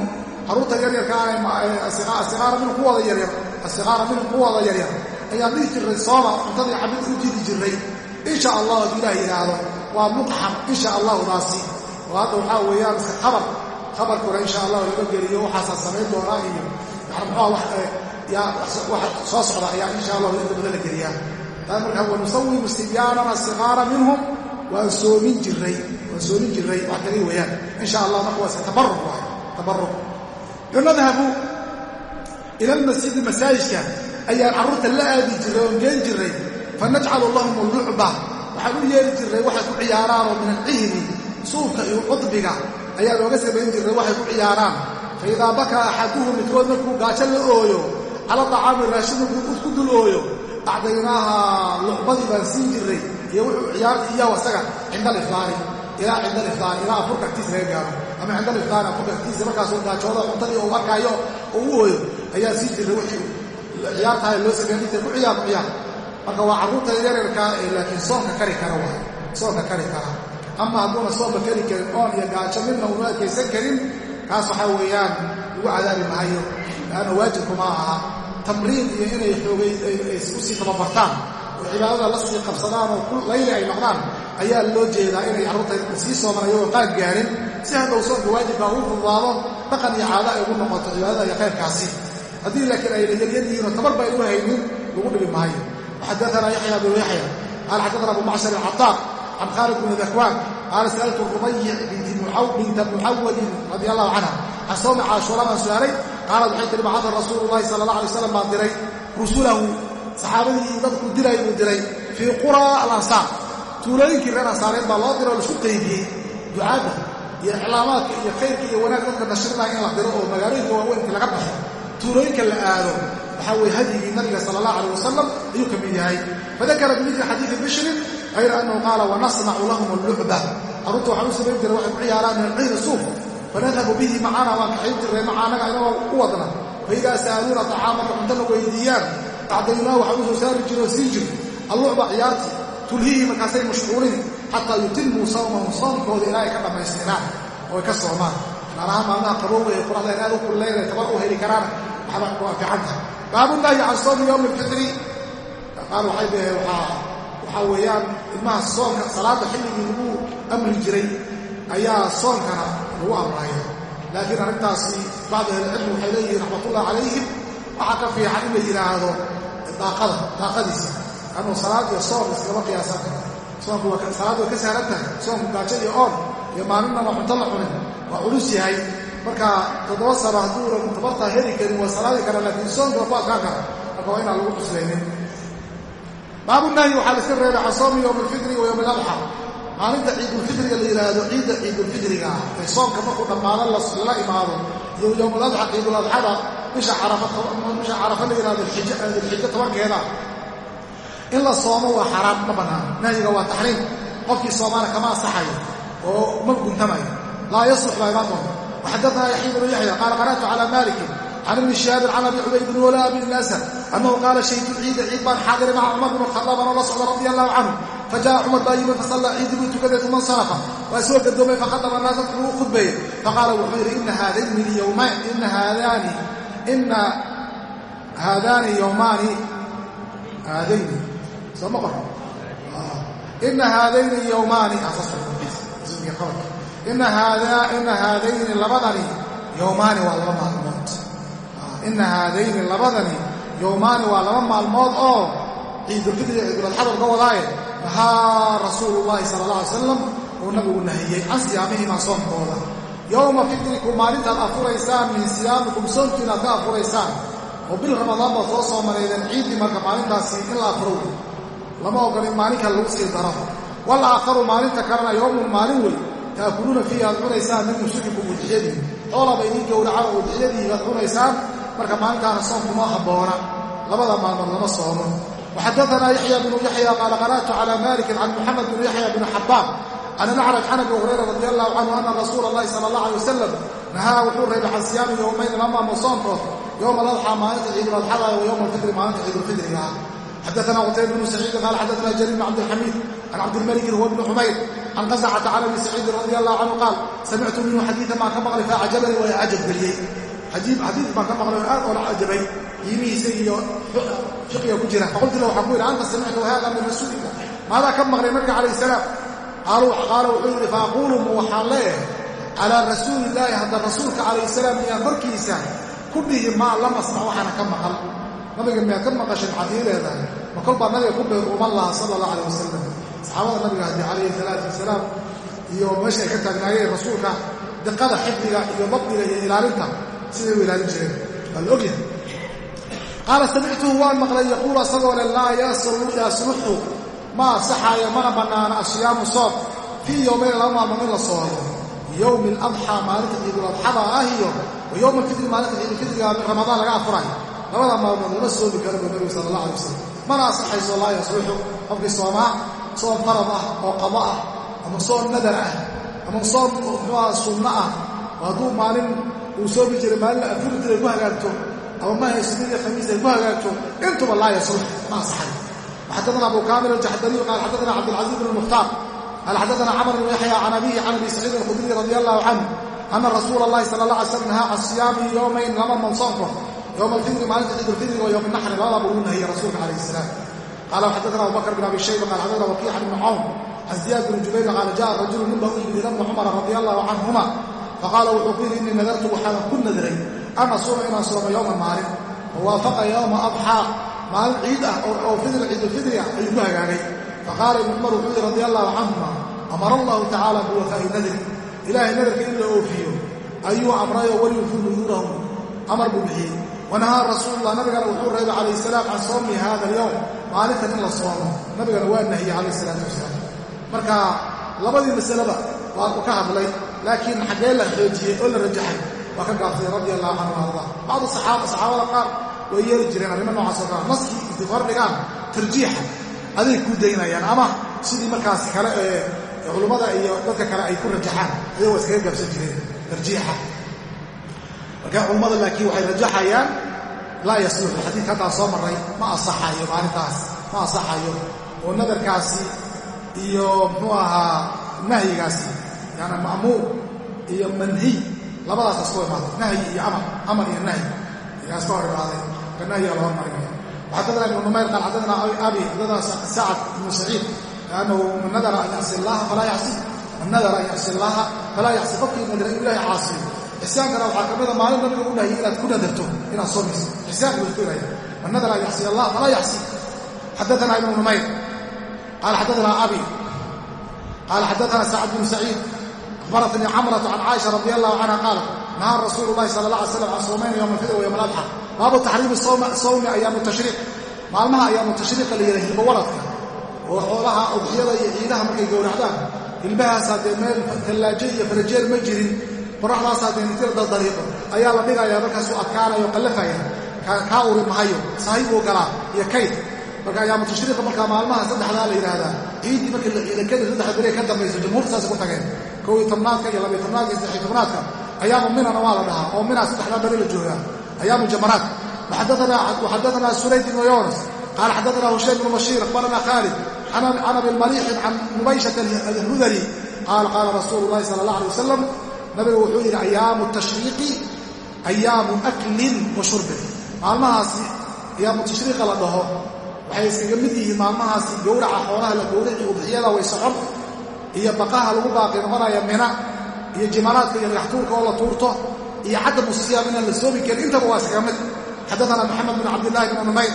[SPEAKER 1] carruurta yaryarkaasiqaara minhum kuwooda yaryar asiqaara minhum kuwooda yaryar ayaan dhihi jirray sooma cuntadii cabid u jiri jirray. Insha allah hadduu ilaah yidhaahdo waa muqxam insha allahudaasi oo hadda waxaa weeyaan iska khabar khabarkuna insha allah laga geliyo waxaasaa samayn doonaa iyo soo socda ayaa insha allah inta badan la geliyaa taa markaa jiray. carruurta la aadi jirray oon geen jirray fa najcalu lahum waxaan u yeeli jirray waxay ku ciyaaraanoo min alcihni suufka iyo cudbiga ayaa looga samayn jirray waxay ku ciyaaraan fa idaa bakaa axaduhum midkood markuu gaajo la ooyo cala tacaami raashin markuu ku dul ooyo. Acdaynaaha lucbadii baan siin jirray iyo wuxuu iyahu asaga cinda alifdaari. Ilaa cinda alifdaari ilaa afurka agtiisa laga gaaro. Ama cinda alifdaari afurka agtiisa markaasuu gaajooda cuntadii uu arkaayo oo u ooyo ayaa siin jirray wixii ciyaartahay loo sameeya ku ciyaar ku ciyaar. Marka waa carruurta yaryarkaa ee laakiin soonka kari kara waay soonka kari kara. Ama hadduuna soonka kari karin oon iyo gaajo midna uunu adkaysan karin kaas waxaa weeyaan lagu cadaabi maayo. Laanna waajibkuma aha. Tamriin iyo inay xoogay ay u sii tababartaan oo cibaadada la sii qabsadaan oo layli ay noqdaan ayaa loo jeedaa inay carruurta sii sooman ayagoo qaan gaarin si hadhow soonka waajibka ugu fududaado dhaqan iyo caado ay ugu noqoto cibaadada iyo khayrkaasi. Haddii laakiin ayna yaryar yihiinoo tabarba aynu haynin lagu dhibi maayo. Waxadaanaa yaxya bnu yaxya qaala xaddaana abu macshar alcataaq can khaalid bni dakwaan qaala sa'altu rubayic binta mucawadin radi allahu canha can sawmi caashuura baan su'aalay qaalad waxay tihi bacada rasuulu llahi sala allah alay slam baa diray rusulahu saxaabadii dadku diray buu diray fii qura alansaar tuulooyinkii reer ansaareed baa loo diro o la isku qaybiyey ducaadda iyo iclaamaadka iyo khayrka iyo wanaag dadka nashrinaha in la diro oo magaalooyinka waaweynka laga baxo tuulooyinka la aado waxaa weye hadyigii nabiga sala allah alayh wasalam ayuu ka mid yahay fadakara bimidli hayra annahu qaala wanasnacu lahum allucba carruurta waxaan u samayn jiray waxay ku ciyaaraan min alcihri suuf fanadhabu bihi macaana waan kaxayn jirray maca annaga inagoo u wadna faidaa sa'aluuna tacaamaka cuntana weydiiyaan acdaynaa waxaan u soo saari jiro siin jir allucba ciyaartii tulhihii markaasay mashquulin xataa yutimuu sawmahum soomkooda ilaa ay ka dhammaystiraan oo ay ka soomaan gaarahaan maalmaha qabowga ee quraxda inaad u kullayna tabar u heli karaan waxba waa fiican tahay baabunahyi can soomi yowmi alfitri qaal waxay dhaheen waxaa weeyaan ilmaha soonka salaadda xilligii lagu amri jiray ayaa soonkana lagu amraya laakiin arrintaasi bacdu ahlicilmi waxay leeyihiin raxmatullah calayhim waxaa ka fiican in la yidhaahdo daaqada daaqadiisa. Anuu salaad iyo soon iskama qiyaasan karo soonku salaaddu way ka sahlan tahay. Soonku gaajo iyo oon iyo maalinna waa cunto la cunin waa culus yahay. Marka toddoba sano hadduunan tabartaa heli karin waa salaadi kara laakiin soonka waa ku adkaan kara. Marka waa inaan lagu cuslaynin baabunahyi waxaa la iska reebay can soomi yowm alfitri wa yowm aladxa maalinta ciidulfitriga la yidhaahdo ciidda ciidulfitriga. Ee soonka markuu dhammaado lala imaado. Iyo yowmuladxa ciiduladxada bisha carabisha carafa la yidhahdo dilxija tobankeeda. In la soomo waa xaraam ma bannaan nahyiga waa taxriim. Qofkii soomaana kama ansaxayo oo ma guntamayo. Laa yaslux baa imaan doonta waxadaana yaxya bnu yaxya qaala qara'tu cala malikin can ibni shihaabin can abi cubaydin wala abi bn asad annahu qaala shahidtu ciida ciid baan xaadiray maca cumar bn khadaab anoo la socda radia allahu canhu fajaءa cumar baa yimid fasallaa ciidi buu tukaday uma insarafa waa soo gadoomay fakhadaba naas dadku uu khudbeeyey faqaala wuxuu yidhi ina haadayni lyowmaan ina haadaani ina haadaani yowmaani haadayni soo ma qor ina haadayni yowmaani ina haadayni labadani yowmaani waa laba maalmood ina haadayni labadani yowmaani waa laba maalmood oo ciidulfidriga ciiduladxada uga wadaaye. Nahaa rasuulu llaahi sala alla alay salam uu nabigu nahiyey can siyaamihimaa soonkooda. Yowma fitrikum maalintaad afuraysaan min siyaamikum soontu inaad ka afuraysaan. Oo bil ramadaan baad soo soomaneydeen ciiddii marka maalintaasi in la afuro wey lama ogolin maalin kale lagu sii daro. Wal aakharu maalinta kalena yowmun maalin wey taakuluuna fiihi aad cunaysaan min nusukikum udixyadii xoolaba idiin gowracaan oo udixyadii aad cunaysaan marka maalintaana soomkuma habboona labada maalmood lama soomo. Waxadaanaa yaxya bnu yaxya qaala qara'tu cala malikin can muxamed bn yaxya bni xabbaan can alacraj can abi hurayra radi allahu canhu ana rasuula allahi sala allah alay wasalam nahaa wuxuu reebay can siyaami yowmayn laba maalmood soonkood yowma aladxaa maalinta ciiduladxada wa yowma alfitri maalinta ciidulfidriga ah xadaana qutayba bnu saciidin qaala xadaana jariir bn cabdilxamiid can cabdilmalikin huwa bni xumayr can qasacata can abi saciidin radi allahu canhu qaal samictu minhu xadiidan baan ka maqlay faacjabanii waa cajab geliyey xadiid baan ka maqlay oo aad oola cajabay qiimihiisa iyo fiqiga ku jira. Faqultu la waxaan ku yidhi anta samictu hada min rasuulillah maadaa ka maqlay nabiga calayh salaam. Qaala wuxuu yidhi faaquulu mu waxaan leeyahay calaa rasuulillaahi hadda rasuulka calayh salaam miyaan korkiisa ku dhihi maa lam asmac waxaana ka maqal. Nabiga miyaa ka maqashay maxaad leedahay? Ma kol baa nabiga ku beeruuman lahaa sala allah alay wasalam saxaabada nabiga haddii calayhi salaatu wasalaam iyo meesha ka taagnaayeen rasuulka diqada xifdiga iyo dabdiga iyo ilaalinta siday u ilaalin jireen waa la ogyahay qaala samictuhu waan maqlay yaquulu asagoo le laa yasluxu ma asaxaayo mana bannaana asiyaamu soob fii yowmayn laba maalmood in la soomo yowmi aladxaa maalinta ciiduladxada ah iyo wa yowma alfitri maalinta ciidulfitriga ramadaan laga afurayo. Labada maalmood lama soomi karo buu nabigu sala allah alay wasalam mana asaxayso laa yasluxu qofkii soomaa soon farad ah oo qado ah ama soon nadar ah ama soon muxuuaha sunno ah oo hadduu maalin uu soomi jiray maalin afuri jiray ku hagaagto ama ma haysnidii khamiis ay ku hagaagto intuba laa yaslux ma asaxay xadana abu kaamil aljaxdariyu qaal xadana cabdilcaziz bn mukhtaar qaal xadana camr bn yaxya can abihi can abi saciid alkhudriy radi allahu canhu ana rasuula allahi sala allah alay slam nahaa can siyaami yowmayn laba mansoonko yowma alfidri maalinta ciidulfidriga wa yowm naxri labadaba uu nahiyey rasuulka calayh salaam. Qaala xadana abubakr bn abi shayba qaal xadana wakiic bn cawn can ziyaad bn jubayr qaala jaءa rajulu nin baa u yimid ila bna cumara radi allahu canhuma faqaala wuxuu ku yidhi innii nadartu waxaanan ku nadiray an asuuma inaan soomo yowma maalin wawaafaqa yowma adxaa maalin ciid ah oo fidr ciidulfidri ah ayuu ku hagaagay faqaala ibnu cumar wuxuu yidhi radi allahu canhuma amara allahu tacaala biwafaa'i nadri ilaahay nadarka in la oofiyo ayuu amrayo walyufuu nuduurahum amar buu bixiyey wanahaa rasuulullah nabigana wuxuu reebay calayh salaam can soomi hada alyowm maalintan in la soomo nabigana waa nahiyey calayh salaatu wasalaam marka labadii masaleba waa u ka hadlay laakiin xaggee la xoojiyey oo la rajaxay waa ka gaabtay radi allahu canhu arda bacdu saxaaba saxaabada qaar way yeeli jireen arrimo noocaas oo kale naskii istikfaar dhigaan tarjiixa aday ku daynayaan ama sidii markaas kale ee culummada iyo dadka kale ay ku rajaxaan ayagoo iskaga gabsan jireen tarjiixa. Marka culummada laakiin waxay rajaxayaan laa yasluxu xadiidka haddaa soo marray ma asaxayo maalintaas ma asaxayo. Oo nadarkaasi iyo muxuu ahaa nahyigaasi yaani ma'muur iyo manhiy labadaas iskoo imaaday nahyi iyo amar amar iyo nahyi. Ayaa iska hor imaaday ka nahyiga loo marinaya waxadadana ibnu numayr qaal xadadana abi xadadana sacad ibnu saciid liannahu man nadara an yacsi allaha falaa yacsi man nadara an yacsi allaha falaa yacsi qofkii nadara inuu ilahi caasiyo ixsaankana waxaa ka mida maalin nabiga u dhahiyay inaad ku nadarto inaad soomayso ixsaanka buu isku ilaya man nadara an yacsi allah falaa yacsi xadadana ibnu numayr. Qaal xadadana abi. Qaal xadadana sacad bnu saciid akhbaratnii camratu can caaisha radi allahu canha qaalat nahaa rasuulu llahi sala allah alay slam can soomayn yowma alfidr wa yowma aladxa baabu taxriimi sawmi ayaamu tashriiq maalmaha ayaamu tashriiqa la yidhaha hilbo waladka oo xoolaha udxiyada iyo ciidaha markay gowracdaan hilbahaasaa dee meel tallaajo iyo farajeer ma jirin qoraxdaasaa dee nitir dardariiqo ayaa la dhigayaa markaasuu adkaanayo qallafaya kaa uri mahayo sahay buu galaa iyo kayd marka ayaamu tashriiqa markaa maalmaha saddexdaa la yidhaahdaa ciiddii markii la ciida kadib saddexda bere ka dambayso jumhuurta saasay ku tageen kow iyo tobnaadka iyo labiyo tobnaadka iyo saddexiyo tobnaadka ayaamu minana waa la dhahaa oo mina saddexdaa bari joogaa ayaamu jamaraadka waxaddaanaa sulayd ibnu yunas qaala xaddaanaa hushaym ibnu bashiir akhbarana khaalid can abi lmaliixin can mubayshata alhudali qaala qaala rasuulu llahi sala allah alay wasalam nabigu wuxuu yidhi ayaamu tashriiqi ayaamu aklin wa shurbin maalmahaasi ayaamu tashriiqa la dhaho waxay iskaga mid yihiin maalmahaasi gowraca xoolaha la gowrici udxiyada way socon iyo baqaha lagu baaqi noqonaya mina iyo jimaraadka iyo dhagaxtuurka oo la tuurto iyo cadamu siyaam inaan la soomi karin intaba waa iskaga mid. Xadana mxamed bn cabdlahi bn numayr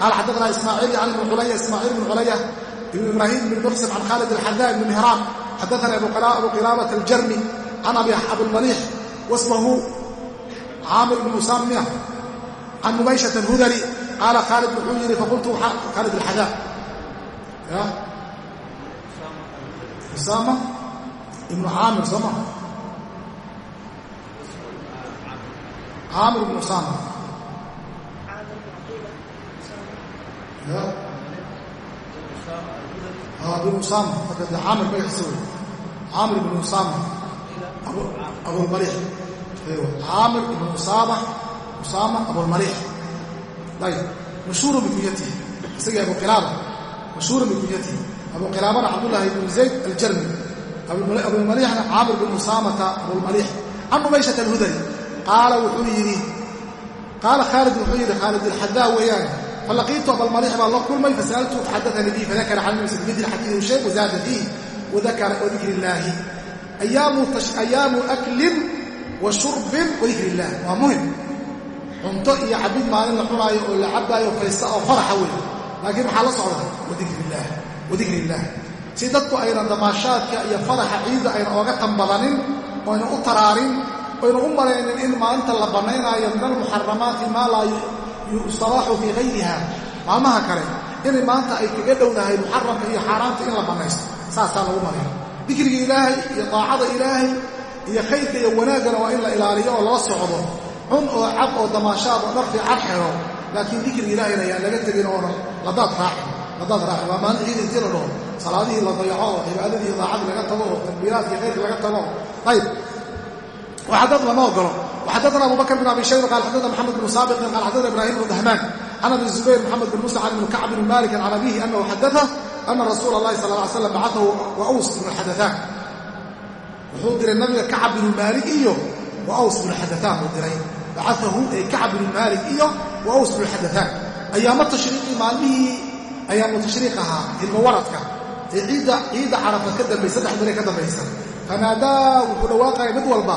[SPEAKER 1] qaal xadana ismaaciil an bn culaya ismaaciil bn culaya ibn ibrahim bn muxsin can khalid alxadaa ibn mihraam xadana abu qilaabat aljarmi can abilmaliix wasmahu caamir bn musamiya can nubayshat alhudali qaala khaalid wuxuu yidhi faqultu khaalid alxadaa usaama ibnu caamir soo maha caamir ibnu usaama ah, bin usaama marka dee caamir magaciisa wey caamir ibnu usaama abulmaliix caamir ibnu usaama usaama abulmaliix ayib mashhuurun bikunyatihi isagii abu qilaaba mashhuurun bikunyatihi abu qilaabana cabdulahi ibnu zayd aljarmi abulmalixna caamir bin usaamata abulmalix can umayshata alhudari qaala wuxuu yidhi qaala khaalid wuxuu yidhi khaalid ilxadaa weeyaan falaqiitu abalmalix baan la kulmay fasa'altu xadaanii bihi fadakara can nabi sal xadiidu shay wazaada fiihi wadakara wadikri illaahi ayaamu aklin wa shurbin wadikri waa muhiim cunto iyo cabid maalin la cunaayo oo la cabaayo faysta oo faraxa weeye laakiin maxaa la socda wadikri wadikri illaah si dadku aynan damaashaadka iyo faraxa ciidda ayna ooga tambadanin oyna u taraarin oynu u malaynin in maalinta la bannaynaayo min almuxaramaati maa laa yustabaaxu fii hayriha maalmaha kale inay maanta ay kaga dhowdahay muxaramka iyo xaaraamta in la bannaysto saasaa lagu maraya dikriga ilaahay iyo daacada ilaahay iyo khayrka iyo wanaaggana waa in la ilaaliyo oo lala socdo. Cun oo cab oo damaashaad oo dhar fiican xero laakiin dikriga ilaahayna ayaan laga tegin oo ladaad raacin haddaad raaxi waa maalin ciid intii la dhaho salaadihii la dayaco oo cibaadadii daacadii laga tago oo takbiiraadkii khayrka laga tago. Ayb waxadad lama ogolo waxadadana abubakr bin abi shayba qaal xadadna moxamed bnu saabiqin qaal xadadna ibraahim bnu dahmaan can abi zubayr moxamed bin muscan bnu kacb bn malikin can abihi anahu xadada ana rasuula allahi sal ly slam bacaahu wa aws bnu xadaaan wuxuu diray nabiga kacab binu maalik iyo wa aws bnu xadaaan buu diray. Bacaahu ay kacab bnu maalik iyo wa aws bnu xadaaan ayaama tashriiqii maalmihii ayaamu tashriiq ahaa ilmo waradka. Ee ciidda carafa ka dambaysa saddex bere ka dambaysa. Fanaadaa wuxuu dhawaaqaya mid walba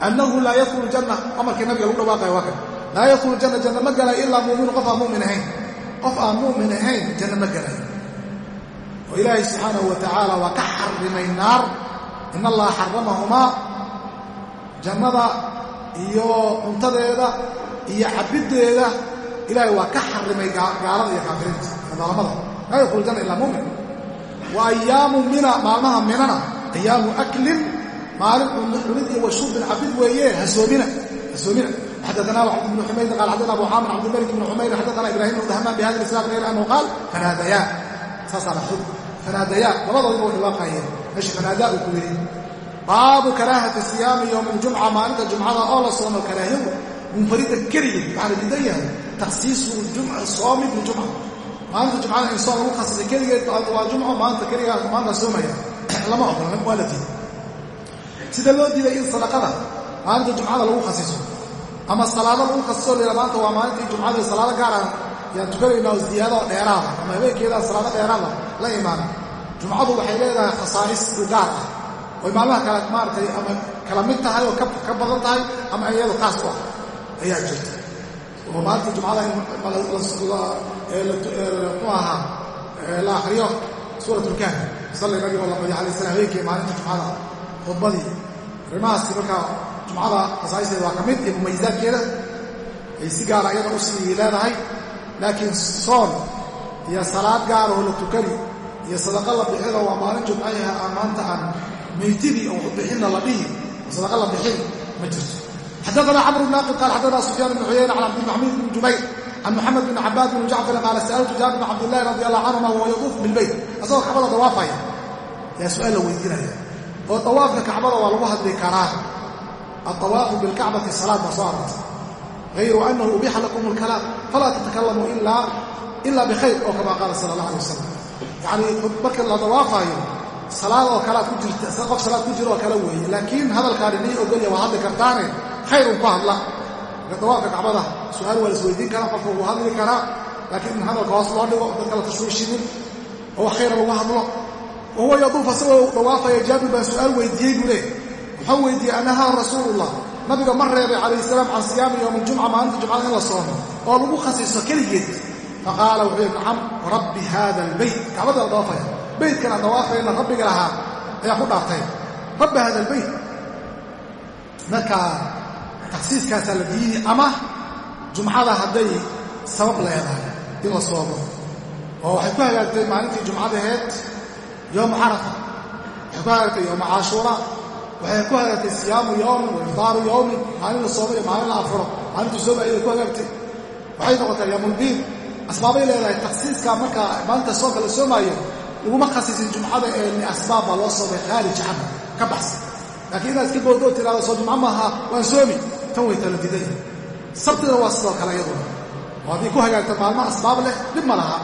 [SPEAKER 1] annahu laa yadkulu janna amarkii nabiga lagu dhawaaqaya waa kan. Laa yadkulu janna janna ma galay ilaa muuminu qof aan mumin ahayn. Qof aan mu'min ahayn janna ma galay oo ilaahay subxaanahu wa waa ka xarimay naar. In allaha xaramahumaa jannada iyo cuntadeeda iyo cabiddeeda. Ilaahay waa ka xarimay gaalada iyo kaafiriinta maalmada laa yadkhulu janna ilaa mumin. Wa ayaamu mina maalmaha minana. Ayaamu aklin maalin um cunid iyo washurbin xabid weeye hasoomina hasoomina xadana bn xumayd qaal xadana abu caamir cabdilmalik ibn xumayr xadana ibrahim ibn dahmaan bihada isnaad hayr anhu qaal fanaadayaa. Saasaa maxduud fanaadayaa. Labadoodaba waxay waaqaayeen meesha fanaadaa uu ku yidhi baabu karaahati siyaami yowma aljumca maalinta jumcada oo la soomo karaahiyadu munfarida keligii waxaa la diidan yahay? Takhsiisu jumca soomi biljumca maalinta jumcada in soom lagu khasisay keligeed waa jumco maanta keligaa maanta soomaya. Lama ogola waa la diiday. Sida loo diiday in sadaqada maalinta jumcada lagu khasiso ama salaado lagu khasiso lila maanta waa maalintii jumcada salaado gaara yaan tukanaynaa oo ziyaado dheeraada ama habeenkeedaa salaado dheeraada la imaana. Jumcadu waxay leedahay khasaa'is gaar ah oy maalmaha kale maaratay ama kala mid tahay oo ka badan tahay ama iyado kaas u ah. Ayaa jirta. Oo maalinta jumcada mu ahaa la akriyo suurat ulkaafi salli nabiga oo la badiyo alay slam habeenkii maalinta jumcada khudbadii. Arrimahaasi markaa jumcada khasaa'isteeda waa ka mid iyo mumayisaadkeeda ay si gaara iyada u sii leedahay laakiin soon iyo salaad gaaroo la tukani iyo sadaqa la bixino waa maalin jumcayaha aan maanta aan meytidii oo bixinna la dhihi oo sadaqa la bixin ma jirto. Xadaana camr bn aqib qaal xadaana sufyaan bn cuyayna can cabdilmaxmuud bn jubayr can muxamed bn cabaad bn jacfar qaala sa'altu jaabir bn cabdilahi radi allah canhuma wahuwa yaduufu bilbeyt asagoo kacbada dawaafaya yaa su'aal la weydiinaya oo dawaafka kacbada waa lagu hadli karaa aawaafu bilkacbati salaad baa soo arartay hayru annahu ubixa lakum alkalaam falaa tatakalamuu ilaa bikhayr oo kamaa qaala sala allah alay wasalam yacnii marka la dawaafaayo salaad oo kalead ku jirta qof salaad ku jiro oo kale weeye laakiin hadalkaani nii ogolya waa hadli kartaane khayrun ku hadla marka dawaafka kacbada su'aal waa la isweydiin karaa qofka wuu hadli karaa laakiin in hadalka hoos loo dhigo dadka la tashwiishinin oo wax khayra lagu hadlo wahuwa yaduuf asagoo dawaafaya jaabir baan su'aal weydiiyey buu leeh wuxuu weydiiyey anahaa rasuulullah? Nabiga ma reebay calayh salaam can siyaami yowmi ljumca maalinta jumcada in la soomo oo lagu khasiiso keligeed. Faqaala wuxuu yidhi nacam rabbi haada albeyt kacbada la dawaafaya. Beytkan aan dawaafayna rabbiga lahaa ayaa takhsiiskaasaa la diidi ama jumcada hadday sabab leedahay in la soomo oo waxay ku hagaagtay maalintii jumcadaheed yowma carafa. Waxay ku hagaagtay yowma caashuura waxay ku hagaagtay siyaamu yowmin wa yowmin maalin la soomo maalin la afuro. Maalintuu sooma ayay ku hagaagtay. Waxay noqotay yowmulbiid asbaabay leedahay takhsiiska marka maalinta soonka la soomaayo laguma khasiisin jumcada ee liasbaab baa loo soomay khaarij canha ka baxsan. Laakiin inaad iska goodoo tiraado soo jumco maaha waan soomi tan way kala didan sabtida waa sidoo kale iyaduna. Oo haddii ku hagaagta maalma asbaab leh dhib ma laha.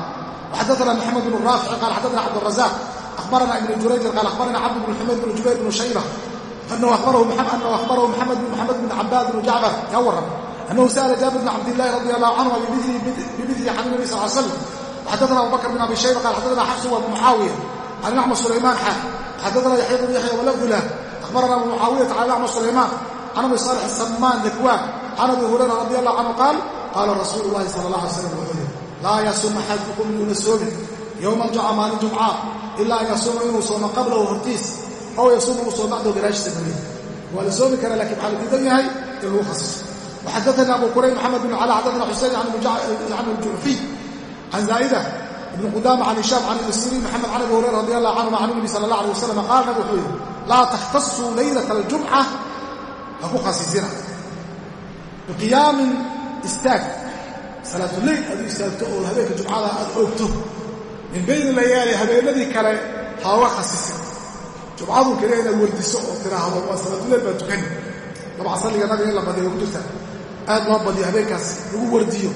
[SPEAKER 1] Waxadana maxamed bnu raafici qaal xadana cabdrazaq ahbarana ibnu jurayjin qaal ahbarana cabd bnu xumayd bnu jubayr bnu shayba. Anahu ahbarahu maxamed bn maxamed bn cabaad bnu jacfar. Kaa waran annahu sa'ala jaabir bn cabdillahi radi allahu canhu bibidhi can nabi sal slam xadana abubakr bn abi shayba qaal xadana xafsu wa mucaawiya can axmed sulaymaan xaa xadana yaxya bnu yaxya walafdulah ahbarana abu mucaawiyata can axmed sulaymaan can abi salix samaan dakwaan can abi hurayra radi allah canhu qaal qaala rasuulu llaahi sala allah alay slam wuxuu yidhi laa yasuum axadukum inuuna soomin yowman jumca maalin jumcaa ilaa an yasuuma inuu soomo qablahu hortiis ow yasuuma uu soomo bacdahu gadaashiisa mooye waa la soomi karaa lakiin waxaa la diidan yahay in lagu khasiso waxadaana abu qurayn maxamed bin cala xaddaana xuseyn can iljucfiy can zaa'ida ibn qudaama can hishaam can ilsiriin maxamed can abi hurayra radi allah canhuma can nabi sala allah alay wasalam qaal nabi wuxuu yidhi laa takhtasuu laylata aljumca ha ku khasisina biqiyaamin istaag. Salaatuleyl aad u istaagto oo habeenka jumcada aad oogto min bayni layaali habeenadii kale ha oga khasisin jumcadu keliya inaad wardiso oo tiraahdo waa salaatuleyl baa tukani dabcan salliga nabiga in la badiyo ku jirta. Aad loo badiyo habeenkaas lagu wardiyo.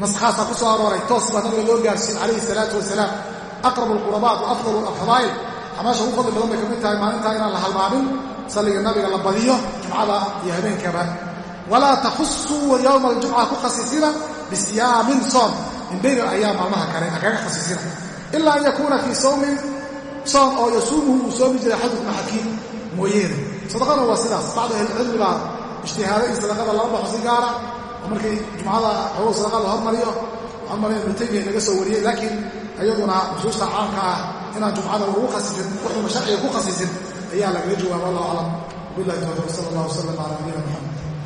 [SPEAKER 1] Naskhaasa ku soo arooray toos baa nabiga loo gaarsiin calayhi salaatu wasalaam. Aqrabu alqurabaat wa afdalu alfadaa'il xamaasha ugu fadli badan bay ka mid tahay maalintaa inaan la halmaamin salliga nabiga la badiyo jumcada iyo habeenkaba walaa takhusuu yowma aljumca ku khasisina bisiyaamin soom. Min bayni alayaam maalmaha kale ha kaga khasisina. Ilaa an yakuuna fii sawmin soom oo yasuumuhu uu soomi jiray axadukum axadkiin. Mooyeene. Sadaqana waa sidaas. Bacdu ahlicilmi baa ijtihaaday in sadaqada laba baxo si gaara. Oo markii jumcada xogow sadaqa la hormariyo waxaan malaya ibnu taymiya naga soo wariyey laakiin iyaduna nusuusta caamka ah inaan jumcada lagu khasisin wuxuuna sharciga ku khasisin ayaa lagaga jawaaba allahu aclam. Billahi tawfiiq sala allah wasalam cala nabiyina muxamed